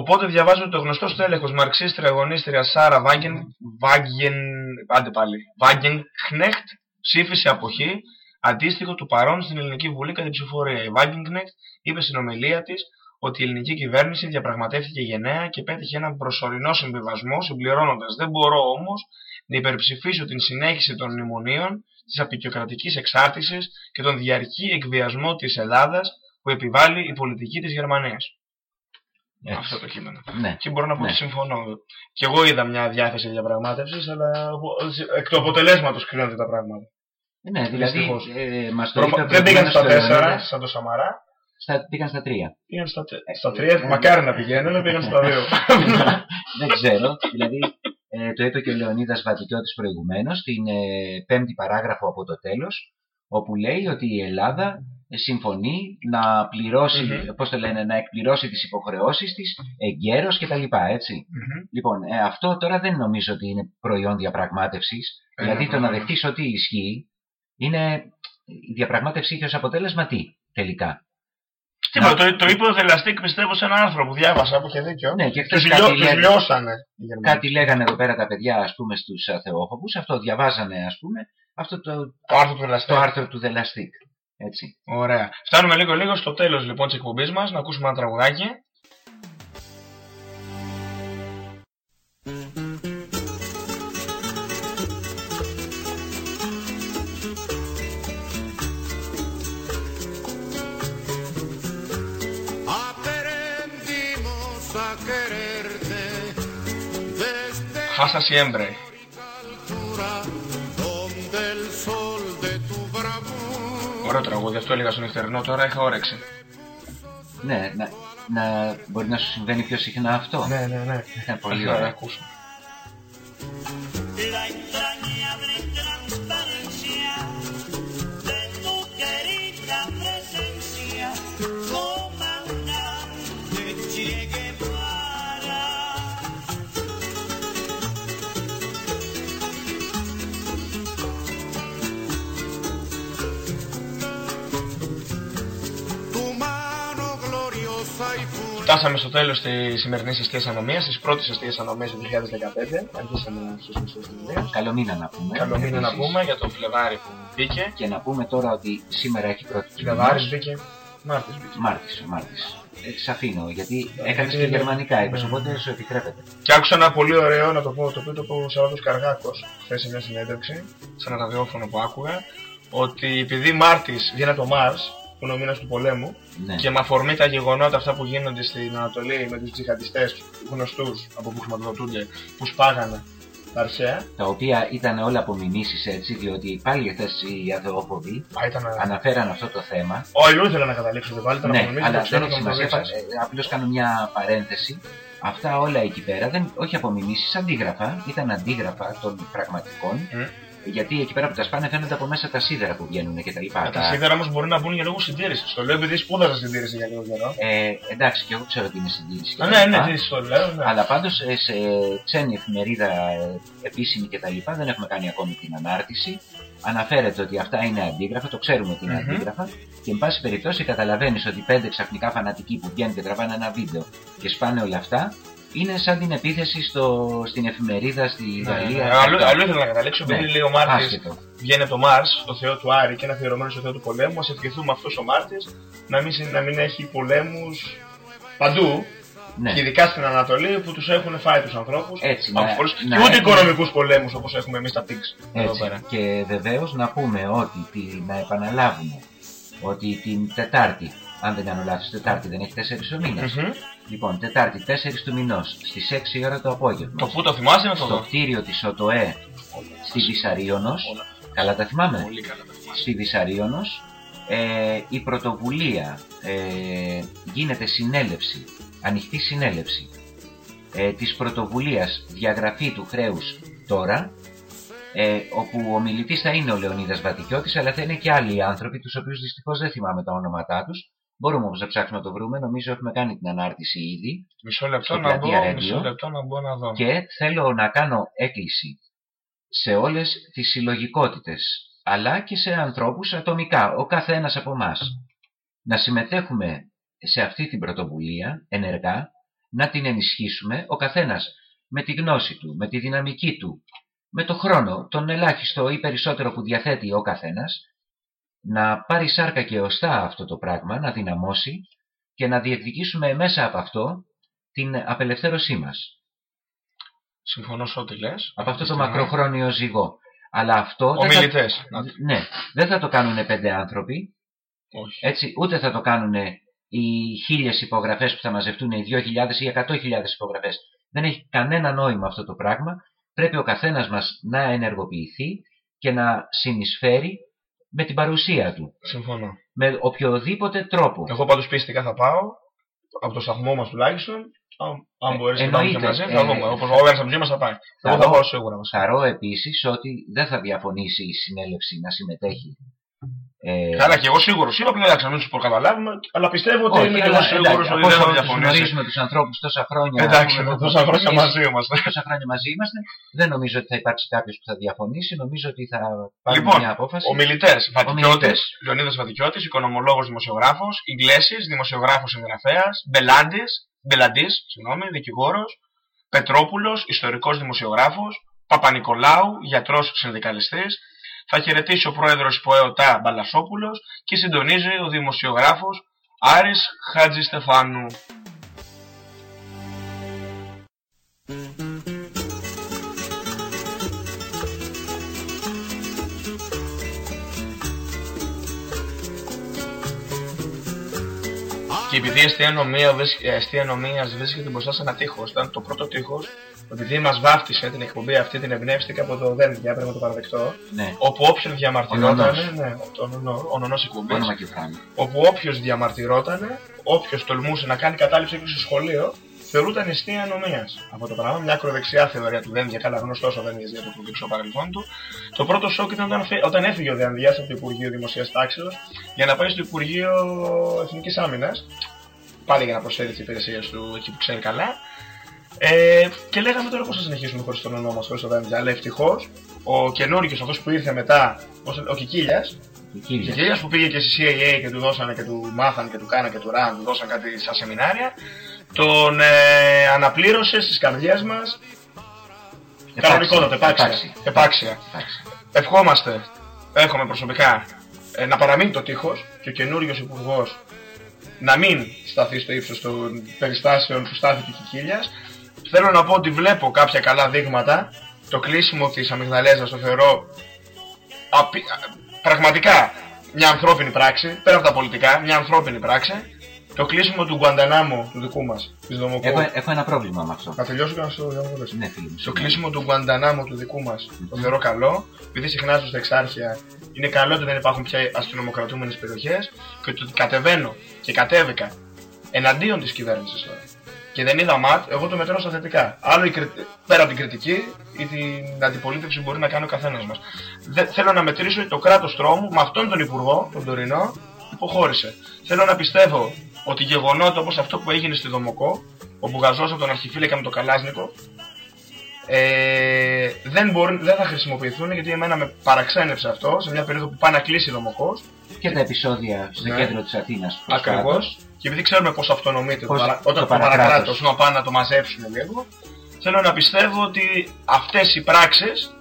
Οπότε διαβάζω το γνωστό στέλεχος μαρξίστρια αγωνίστρια Σάρα Βάγγεν, Βάγγεν, άντε πάλι, Βάγγεν Κνέχτ ψήφισε αποχή αντίστοιχο του παρόν στην Ελληνική Βουλή κατά την ψηφορία. Η Βάγγεν Κνέχτ είπε στην ομιλία της ότι η ελληνική κυβέρνηση διαπραγματεύτηκε γενναία και πέτυχε έναν προσωρινό συμβιβασμό συμπληρώνοντας «Δεν μπορώ όμως να υπερψηφίσω την συνέχιση των μνημονίων, της απεικιοκρατικής εξάρτησης και τον διαρκή εκβιασμό της Ελλάδας που επιβάλλει η πολιτική της Γερμανίας». Έτσι. Αυτό το κείμενο. Ναι. Και μπορώ να πω Ναι. ότι συμφωνώ. Και εγώ είδα μια διάθεση διαπραγμάτευσης, αλλά εκ του αποτελέσματος κρίνονται τα πράγματα. Ναι, δηλαδή Δυστυχώς. ε, μας το Προφα- είπε Δεν πήγαν προηγουμένως στα ο Λεωνίδας. 4 σαν το Σαμαρά, Στα, πήγαν στα 3. πήγαν στα, τε- στα 3. Μακάρι να πηγαίνουν, αλλά πήγαν στα 2. (laughs) δεν ξέρω. Δηλαδή ε, το είπε και ο Λεωνίδας Βατικιώτης προηγουμένως στην ε, πέμπτη παράγραφο από το τέλος όπου λέει ότι η Ελλάδα ε, συμφωνεί να πληρώσει, Μμμ. πώς το λένε, να εκπληρώσει τις υποχρεώσεις της εγκαίρως κτλ. Έτσι. Λοιπόν, ε, αυτό τώρα δεν νομίζω ότι είναι προϊόν διαπραγμάτευσης. Ε, δηλαδή ναι, το να προφανώς. δεχτείς ότι ισχύει είναι η διαπραγμάτευση είχε ως αποτέλεσμα τι τελικά; Τίποτα, το, το είπε ο Δελαστίκ πιστεύω σε ένα άρθρο που διάβασα που είχε δίκιο. Ναι, και χθες Τους, κάτι λιώ, τους λέγανε- λιώσανε οι Γερμανοί. Κάτι λέγανε εδώ πέρα τα παιδιά, ας πούμε, στους αθεόφοβους. Αυτό διαβάζανε, ας πούμε, αυτό το, Το άρθρο του Δελαστίκ. το άρθρο του Δελαστίκ. Έτσι. Ωραία. Φτάνουμε λίγο λίγο στο τέλος λοιπόν της εκπομπής μας, να ακούσουμε ένα τραγουδάκι. Aprendimos a querer Χάσα siempre. Ωραίο τραγούδι, αυτό έλεγα στο νυχτερινό, τώρα είχα όρεξη. Ναι, να, να, μπορεί να σου συμβαίνει πιο συχνά αυτό. Ναι, ναι, ναι. Πολύ ωραία. ωραία. ακούσω. Φτάσαμε στο τέλος της σημερινής αστείας ανομίας, της πρώτης αστείας ανομίας του 2015. Αρχίσαμε στους μισούς της δουλειάς. Καλό μήνα να πούμε. Καλό μήνα να επίσης. πούμε για το Φλεβάρι που μπήκε. Και να πούμε τώρα ότι σήμερα έχει πρώτη Φλεβάρις μπήκε, Μάρτις μπήκε. Μάρτης, ο Μάρτης. Ε, σ' αφήνω, γιατί έκανες γιατί και είναι- γερμανικά, είπες, ναι. οπότε σου επιτρέπεται. Και άκουσα ένα πολύ ωραίο να το πω, το οποίο το είπε ο Σαββάτος Καργάκος χθες σε μια συνέντευξη, σε ένα ραδιόφωνο που άκουγα, ότι επειδή Μάρτης βγαίνει το Μάρς, που είναι ο μήνας του πολέμου, Ναι. και με αφορμή τα γεγονότα αυτά που γίνονται στην Ανατολή με τους τζιχαντιστές γνωστούς από που χρηματοδοτούνται, που σπάγανε τα αρχαία, Τα οποία ήταν όλα απομιμήσεις έτσι, διότι πάλι χθες οι αθεόφοβοι α, ήταν... αναφέραν αυτό το θέμα. Όχι, δεν ήθελα να καταλήξω, δεν πάλι ήταν Ναι, απομιμήσεις, αλλά το ξέρω, δεν έχει το μου το σημασία. δείξες. Ε, Απλώς κάνω μια παρένθεση. Αυτά όλα εκεί πέρα, δεν, όχι απομιμήσεις, αντίγραφα. Ήταν αντίγραφα των πραγματικών. Μμ. Γιατί εκεί πέρα που τα σπάνε φαίνονται από μέσα τα σίδερα που βγαίνουν και τα λοιπά. Ε, Τα σίδερα όμως μπορεί να μπουν για λόγους συντήρησης. Το λέω επειδή σπούδασα συντήρηση για λίγο καιρό. Ε, εντάξει, και εγώ ξέρω ότι είναι συντήρηση. και Α, τα ναι, λοιπά. ναι, τι το λέω, ναι. Αλλά πάντως σε ξένη εφημερίδα ε, επίσημη κτλ. δεν έχουμε κάνει ακόμη την ανάρτηση. Αναφέρεται ότι αυτά είναι αντίγραφα, το ξέρουμε ότι είναι Μμμ. αντίγραφα. Και εν πάση περιπτώσει καταλαβαίνεις ότι πέντε ξαφνικά φανατικοί που βγαίνουν και τραβάνε ένα βίντεο και σπάνε όλα αυτά, είναι σαν την επίθεση στο, στην εφημερίδα στη Ναι, Γαλλία. ναι. και Αλλού αυτά. αλλού ήθελα να καταλήξω, επειδή Ναι, λέει ο Μάρτης άσχετο. βγαίνει από το Μάρς, το θεό του Άρη και είναι αφιερωμένο στο θεό του πολέμου, ας ευχηθούμε αυτός ο Μάρτης να μην, συ- να μην έχει πολέμους παντού, Ναι. και ειδικά στην Ανατολή που τους έχουν φάει τους ανθρώπους, Έτσι, από να- πολλούς- να και ούτε έχουμε- οικονομικούς πολέμους όπως έχουμε εμείς τα pigs εδώ Έτσι. πέρα. Και βεβαίως να πούμε ότι τη- να επαναλάβουμε ότι την Τετάρτη, αν δεν κάνω λάθος, Τετάρτη δεν έχει 4 ο μήνας. Μμμ. Λοιπόν, Τετάρτη 4 του μηνός, στις 6 η ώρα το απόγευμα. Το που το θυμάσαι να το στο δω. κτίριο της ΟΤΟΕ στη Βυσαρίωνος, Όλα. καλά τα θυμάμαι, Πολύ καλά τα θυμάσαι. στη Βυσαρίωνος, ε, η πρωτοβουλία ε, γίνεται συνέλευση, ανοιχτή συνέλευση ε, της πρωτοβουλίας διαγραφή του χρέους τώρα, ε, όπου ο μιλητής θα είναι ο Λεωνίδας Βατικιώτης, αλλά θα είναι και άλλοι άνθρωποι, τους οποίους δυστυχώς δεν θυμάμαι τα ονόματά τους. Μπορούμε όμως να ψάξουμε να το βρούμε, νομίζω έχουμε κάνει την ανάρτηση ήδη. Μισό λεπτό στο να μπω, πλατεία μισό Radio. λεπτό να μπω να δω. Και θέλω να κάνω έκκληση σε όλες τις συλλογικότητες, αλλά και σε ανθρώπους ατομικά, ο καθένας από εμάς. Να συμμετέχουμε σε αυτή την πρωτοβουλία ενεργά, να την ενισχύσουμε, ο καθένας με τη γνώση του, με τη δυναμική του, με το χρόνο, τον ελάχιστο ή περισσότερο που διαθέτει ο καθένας, να πάρει σάρκα και οστά αυτό το πράγμα, να δυναμώσει και να διεκδικήσουμε μέσα από αυτό την απελευθέρωσή μας Συμφωνώ σε ό,τι λες. από αυτό το Στιγμή. μακροχρόνιο ζυγό. Αλλά αυτό δεν θα... Ομιλητές. Να- Ναι, δεν θα το κάνουν πέντε άνθρωποι, Όχι. έτσι, ούτε θα το κάνουν οι χίλιες υπογραφές που θα μαζευτούν, οι 2.000 ή 100.000 υπογραφές. Δεν έχει κανένα νόημα αυτό το πράγμα. Πρέπει ο καθένας μας να ενεργοποιηθεί και να συνεισφέρει με την παρουσία του. Συμφωνώ. Με οποιοδήποτε τρόπο. Εγώ πάντως πιστικά θα πάω, από το σταθμό μας τουλάχιστον, αν, αν Ε, μπορείς να πάμε και εννοείται. μαζί, Ε, θα δούμε. Όπως ο ένας από τους δύο μας θα πάει. Εγώ θα Θαρώ- πάω σίγουρα μας. Θαρώ επίσης ότι δεν θα διαφωνήσει η συνέλευση να συμμετέχει. Ε, Καλά και εγώ σίγουρος είμαι, απλά εντάξει, να μην σου προκαταλάβουμε, αλλά πιστεύω ότι Όχι, είμαι και αλλά, εγώ σίγουρος εντάξει, ότι από δεν θα όσο τους διαφωνήσει. γνωρίζουμε τους ανθρώπους τόσα χρόνια. Εντάξει, έχουμε τόσα χρόνια εμείς μαζί είμαστε. Τόσα χρόνια μαζί είμαστε. Δεν νομίζω ότι θα υπάρξει κάποιος που θα διαφωνήσει. Νομίζω ότι θα πάρουμε Λοιπόν, μια απόφαση. Ομιλητές, Βατικιώτης, Ομιλητές. Λεωνίδας Βατικιώτης, οικονομολόγος δημοσιογράφος, Ιγκλέσης, δημοσιογράφος συγγραφέας, Μπελάντης, Μπελαντής, συγγνώμη, δικηγόρος, Πετρόπουλος, ιστορικός δημοσιογράφος, Παπα-Νικολάου, γιατρός συνδικαλιστής, θα χαιρετήσει ο πρόεδρος Υποέωτα Μπαλασόπουλος και συντονίζει ο δημοσιογράφος Άρης Χάτζη Και επειδή η αστεία νομία βρίσκ- η αστεία νομίας βρίσκεται μπροστά σε ένα τείχος, ήταν το πρώτο τείχος επειδή μας βάφτισε την εκπομπή αυτή, την εμπνεύστηκα από το Δένδια, πρέπει να το παραδεχτώ. Ναι. Όπου όποιον διαμαρτυρόταν. Ονονός. Ναι, το ονονό- ο νονός εκπομπής. Όνομα και πράγμα. όπου όποιος διαμαρτυρόταν, όποιος τολμούσε να κάνει κατάληψη έκρηξη στο σχολείο, θεωρούταν αιστεία ανομία. Από το πράγμα, μια ακροδεξιά θεωρία του Δένδια, καλά γνωστό ο Δένδια για το προδείξω παρελθόν του. Το πρώτο σοκ ήταν όταν, φε- όταν έφυγε ο Δένδια από το Υπουργείο Δημοσίας Τάξεως για να πάει στο Υπουργείο Εθνικής Άμυνας. Πάλι για να προσφέρει τις υπηρεσίες του εκεί που ξέρει καλά. Ε, και λέγαμε τώρα πώς θα συνεχίσουμε χωρίς τον ονόμα μας, χωρίς τον Δένδια. Αλλά ευτυχώς ο καινούριο αυτός που ήρθε μετά, ο- ο Κικίλιας, Η και κύρια. κυρίας που πήγε και στη CIA και του δώσανε και του μάθανε και του κάνανε και του ραν, του δώσαν κάτι στα σεμινάρια, τον ε, αναπλήρωσε στις καρδιές μας κανονικότατα, επάξια. Επάξια. επάξια. Εντάξει. Ευχόμαστε, εύχομαι προσωπικά, ε, να παραμείνει το τείχος και ο καινούριος υπουργός να μην σταθεί στο ύψος των περιστάσεων που στάθηκε η Κικίλιας. Θέλω να πω ότι βλέπω κάποια καλά δείγματα. Το κλείσιμο της αμυγδαλέζας το θεωρώ απει- α- πραγματικά μια ανθρώπινη πράξη, πέρα από τα πολιτικά, μια ανθρώπινη πράξη. Το κλείσιμο του Γκουαντανάμου του δικού μας, της Δομοκού. Έχω, έχω ένα πρόβλημα με αυτό. Να τελειώσω και να σου διαβολήσω. Ναι, φίλοι μου. Το συγγνώμη. κλείσιμο του Γκουαντανάμου του δικού μας το θεωρώ καλό, επειδή συχνάζουν στα εξάρχεια. Είναι καλό ότι δεν υπάρχουν πια αστυνομοκρατούμενες περιοχές και ότι κατεβαίνω και κατέβηκα εναντίον της κυβέρνησης τώρα. Και δεν είδα ματ, εγώ το μετρώ στα θετικά. Άλλο η κρι- πέρα από την κριτική ή την αντιπολίτευση που μπορεί να κάνει ο καθένας μας. Θέλω να μετρήσω ότι το κράτος τρόμου με αυτόν τον υπουργό, τον τωρινό, υποχώρησε. Θέλω να πιστεύω ότι γεγονότα όπως αυτό που έγινε στη Δομοκό, όπου γαζώσαν τον αρχιφύλακα με το Καλάσνικο, ε, δεν, μπορούν, δεν θα χρησιμοποιηθούν γιατί εμένα με παραξένεψε αυτό σε μια περίοδο που πάει να κλείσει η Δομοκός Και τα επεισόδια στο Ναι. κέντρο της Αθήνας. προς Ακριβώς. κάτω. Και επειδή ξέρουμε πώς αυτονομείται Πώς το, παρα... το όταν το παρακράτος. παρακράτος να πάνε να το μαζέψουν λίγο, θέλω να πιστεύω ότι αυτές οι πράξεις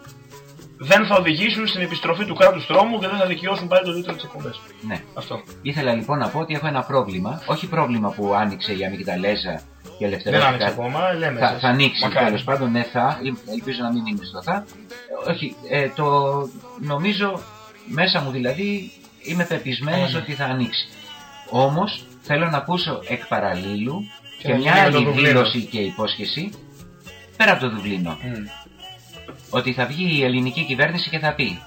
δεν θα οδηγήσουν στην επιστροφή του κράτους τρόμου και δεν θα δικαιώσουν πάλι το δίτρο της εκπομπή. Ναι. Αυτό. Ήθελα λοιπόν να πω ότι έχω ένα πρόβλημα. Όχι πρόβλημα που άνοιξε η αμυγδαλέζα και Δεν ελευθερώθηκε. άνοιξε ακόμα, λέμε. Θα, εσείς. θα ανοίξει Μακάρι. τέλος πάντων, ναι, θα. Ελπίζω να μην είναι στο θα. Ε, Όχι, ε, το νομίζω μέσα μου δηλαδή είμαι πεπισμένος Ε, ναι. ότι θα ανοίξει. Όμως θέλω να ακούσω εκ παραλίλου Και και, να μια γίνει με το άλλη Δουβλίνο. δήλωση και υπόσχεση πέρα από το Δουβλίνο. Μμ. Ότι θα βγει η ελληνική κυβέρνηση και θα πει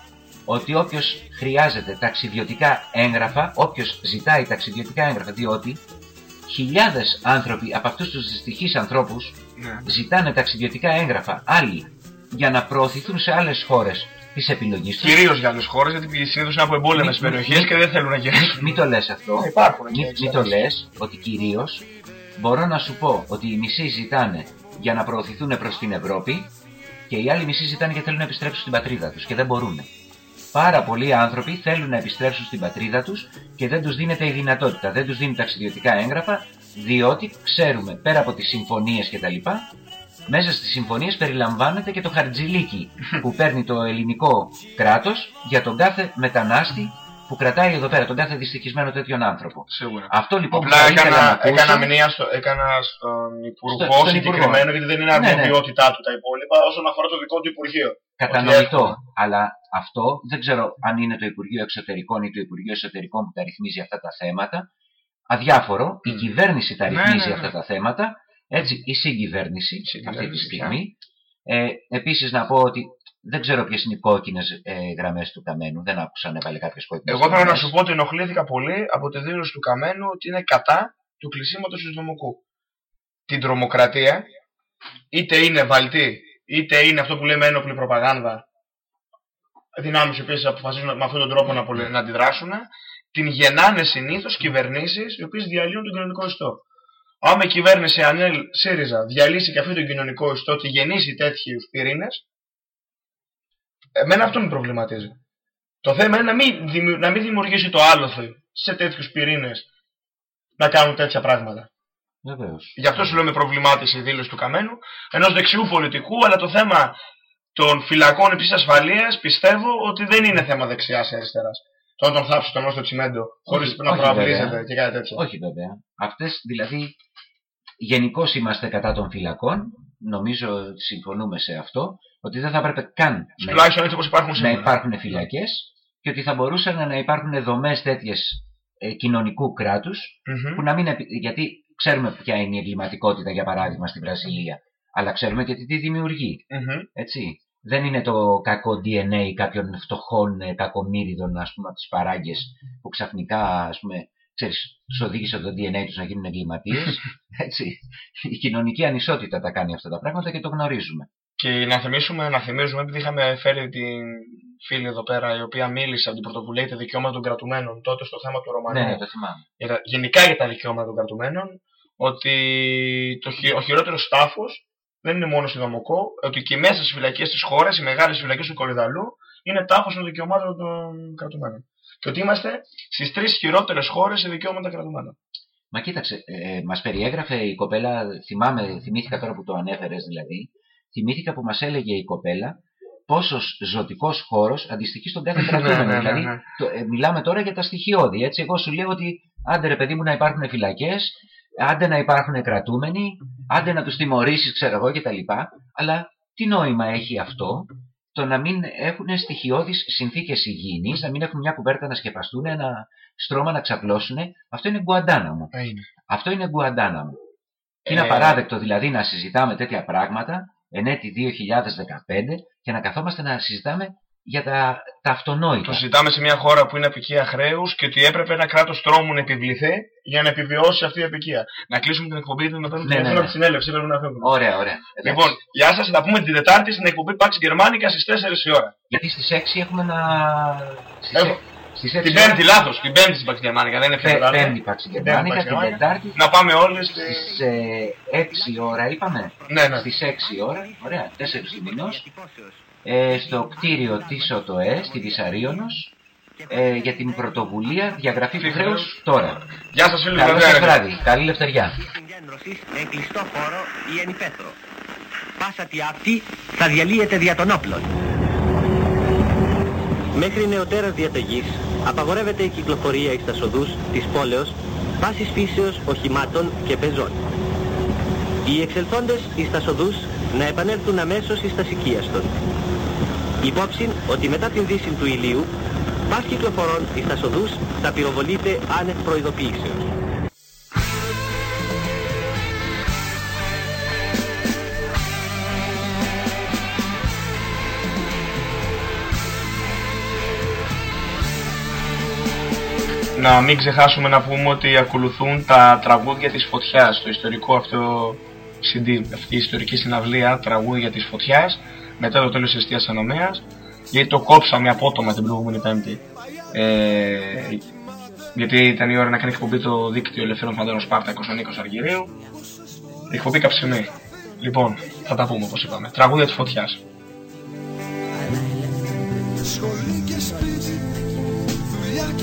ότι όποιος χρειάζεται ταξιδιωτικά έγγραφα, όποιος ζητάει ταξιδιωτικά έγγραφα, διότι χιλιάδες άνθρωποι από αυτούς τους δυστυχείς ανθρώπους Ναι. ζητάνε ταξιδιωτικά έγγραφα άλλοι για να προωθηθούν σε άλλες χώρες τη επιλογή τους. Κυρίως για άλλες χώρες, γιατί συνήθως είναι από εμπόλεμες Μη- περιοχές μη- και δεν θέλουν να γυρίσουν. Μην το λες αυτό. Ε, υπάρχουν και Μην, έξω, μην το έτσι. λες ότι κυρίως μπορώ να σου πω ότι οι μισοί ζητάνε για να προωθηθούν προς την Ευρώπη και οι άλλοι μισοί ζητάνε γιατί θέλουν να επιστρέψουν στην πατρίδα τους και δεν μπορούν. Πάρα πολλοί άνθρωποι θέλουν να επιστρέψουν στην πατρίδα τους και δεν τους δίνεται η δυνατότητα. Δεν τους δίνουν ταξιδιωτικά έγγραφα, διότι ξέρουμε πέρα από τις συμφωνίες κτλ. Μέσα στις συμφωνίες περιλαμβάνεται και το χαρτζιλίκι που παίρνει το ελληνικό κράτος για τον κάθε μετανάστη που κρατάει εδώ πέρα, τον κάθε δυστυχισμένο τέτοιον άνθρωπο. Σίγουρα. Αυτό λοιπόν που Απλά θα ήθελα να έκανα, ακούσω, έκανα μηνύα στο, έκανα στον Υπουργό Στο- στον συγκεκριμένο, Υπουργό. γιατί δεν είναι Ναι, ναι. αρμοδιότητά του τα υπόλοιπα, όσον αφορά το δικό του Υπουργείο. Κατανοητό. Ότι έχουμε. Αλλά αυτό δεν ξέρω αν είναι το Υπουργείο Εξωτερικών ή το Υπουργείο Εσωτερικών που τα ρυθμίζει αυτά τα θέματα. Αδιάφορο. Η Μμ. κυβέρνηση τα Ναι, ρυθμίζει ναι, ναι. αυτά τα θέματα. Έτσι, η συγκυβέρνηση Η συγκυβέρνηση, αυτή τη στιγμή. Ε, Επίσης να πω ότι δεν ξέρω ποιες είναι οι κόκκινες ε, γραμμές του Καμένου. Δεν άκουσα να έβαλε κάποιε κόκκινες Εγώ θέλω να σου πω ότι ενοχλήθηκα πολύ από τη δήλωση του Καμένου ότι είναι κατά του κλεισίματος του Δομοκού. Την τρομοκρατία, είτε είναι βαλτή, είτε είναι αυτό που λέμε ένοπλη προπαγάνδα, δυνάμεις οι οποίες αποφασίζουν με αυτόν τον τρόπο να, πολε- να αντιδράσουν, την γεννάνε συνήθως κυβερνήσεις οι οποίες διαλύουν τον κοινωνικό ιστό. Άμα η κυβέρνηση ΑΝΕΛ ΣΥΡΙΖΑ διαλύσει και αυτό τον κοινωνικό ιστό και γεννήσει τέτοιους πυρήνες, εμένα αυτό με προβληματίζει. Το θέμα είναι να μην, δημιου- να μην δημιουργήσει το άλοθη σε τέτοιους πυρήνες να κάνουν τέτοια πράγματα. Βεβαίως. Γι' αυτό σου λέω με προβλημάτισε η δήλωση του Καμένου, ενός δεξιού πολιτικού, αλλά το θέμα των φυλακών υψή ασφαλείας πιστεύω ότι δεν είναι θέμα δεξιάς ή αριστεράς. Το να τον θάψει τον στο τσιμέντο χωρίς Όχι, να όχι, προαυλίζεται βέβαια. και κάτι τέτοιο. Όχι βέβαια. Αυτές δηλαδή γενικώς είμαστε κατά των φυλακών. Νομίζω ότι συμφωνούμε σε αυτό. Ότι δεν θα έπρεπε καν να Τουλάχιστον έτσι όπως υπάρχουν να σήμερα. υπάρχουν φυλακές και ότι θα μπορούσαν να υπάρχουν δομές τέτοιες κοινωνικού κράτους Μμμ. που να μην. επι- Γιατί ξέρουμε ποια είναι η εγκληματικότητα, για παράδειγμα, στη Βραζιλία. αλλά ξέρουμε και τι δημιουργεί. Μμμ. Έτσι. Δεν είναι το κακό DNA κάποιων φτωχών ε, κακομύριδων, ας πούμε, από τις παράγκες που ξαφνικά, ας πούμε, ξέρεις, τους οδήγησε το DNA τους να γίνουν εγκληματίες. Έτσι. Η κοινωνική ανισότητα τα κάνει αυτά τα πράγματα και το γνωρίζουμε. Και να θυμίσουμε, να θυμίζουμε, επειδή είχαμε φέρει την φίλη εδώ πέρα η οποία μίλησε από την πρωτοβουλία για τα δικαιώματα των κρατουμένων τότε στο θέμα του Ρωμανού. Ναι, ναι, το θυμάμαι. για τα- γενικά για τα δικαιώματα των κρατουμένων, ότι το, χει- ο χειρότερος τάφο δεν είναι μόνο στη Δομοκό, ότι και μέσα στις φυλακές της χώρας, οι μεγάλες φυλακές του Κορυδαλού, είναι τάφος των δικαιωμάτων των κρατουμένων. Και ότι είμαστε στις τρεις χειρότερες χώρες σε δικαιώματα κρατουμένων. Μα κοίταξε, ε, μας περιέγραφε η κοπέλα, θυμάμαι, θυμήθηκα τώρα που το ανέφερες δηλαδή, θυμήθηκα που μας έλεγε η κοπέλα πόσος ζωτικός χώρος αντιστοιχεί στον κάθε κρατούμενο. ναι, ναι, δηλαδή, ναι. το- ε, μιλάμε τώρα για τα στοιχειώδη. Έτσι, εγώ σου λέω ότι άντε ρε παιδί μου να υπάρχουν φυλακές, άντε να υπάρχουν κρατούμενοι, άντε να τους τιμωρήσεις, ξέρω εγώ κτλ. Αλλά τι νόημα έχει αυτό το να μην έχουν στοιχειώδεις συνθήκες υγιεινής, να μην έχουν μια κουβέρτα να σκεπαστούν, ένα στρώμα να ξαπλώσουν. Αυτό είναι γκουαντάναμο. Είναι. Αυτό είναι γκουαντάναμο. Και είναι Ε, απαράδεκτο δηλαδή να συζητάμε τέτοια πράγματα εν έτη 2015 και να καθόμαστε να συζητάμε για τα, τα αυτονόητα. Το συζητάμε σε μια χώρα που είναι απικία χρέους και ότι έπρεπε ένα κράτος τρόμου να επιβληθεί για να επιβιώσει αυτή η απικία. Να κλείσουμε την εκπομπή, να παίρνουμε Ναι, ναι, τηλέφωνο ναι. από τη συνέλευση, πρέπει να φεύγουμε. Ωραία, ωραία. Εντάξει. Λοιπόν, γεια σας, θα πούμε την Τετάρτη στην εκπομπή Pax Germanica στις 4 η ώρα. Γιατί στις 6 έχουμε να... Στις, Έχω. Ε- στις 6 Την Πέμπτη, λάθος, την Πέμπτη στην Pax Germanica, δεν είναι πια Τετάρτη. Πέμπτη Pax Germanica, την Τετάρτη Να πάμε όλοι στη. στις ε, 6 ώρα είπαμε. Ναι, ναι. Στις 6 ώρα, ωραία, 4 του μηνός, ε, στο κτίριο της ΟΤΟΕ, στη Βυσαρίωνος, ε, για την πρωτοβουλία διαγραφής του χρέους τώρα. Γεια σας, φίλοι Καλό σας μου. βράδυ, καλή λευτεριά. συγκέντρωσης εν κλειστό χώρο ή εν υπαίθρο. Πάσα τι αυτή θα διαλύεται δια των όπλων. Μέχρι νεωτέρας διαταγής απαγορεύεται η κυκλοφορία εις τας οδούς της πόλεως πάσης φύσεως οχημάτων και πεζών. Οι εξελθόντες εις τας οδούς να επανέλθουν αμέσως εις τας οικίαστον. Υπόψη ότι μετά την δύση του ηλίου πας κυκλοφορών εις τας οδούς θα πυροβολείται άνευ προειδοποιήσεως. να μην ξεχάσουμε να πούμε ότι ακολουθούν τα τραγούδια της φωτιάς, το ιστορικό αυτό CD, αυτή η ιστορική συναυλία τραγούδια της φωτιάς, μετά το τέλος της εστίας ανομέας, γιατί το κόψαμε απότομα την προηγούμενη πέμπτη. Ε, γιατί ήταν η ώρα να κάνει εκπομπή το δίκτυο Ελευθερών Φαντάρων Σπάρτα 20 Αργυρίου. Εκπομπή καψιμή. Λοιπόν, θα τα πούμε όπως είπαμε. Τραγούδια της φωτιάς.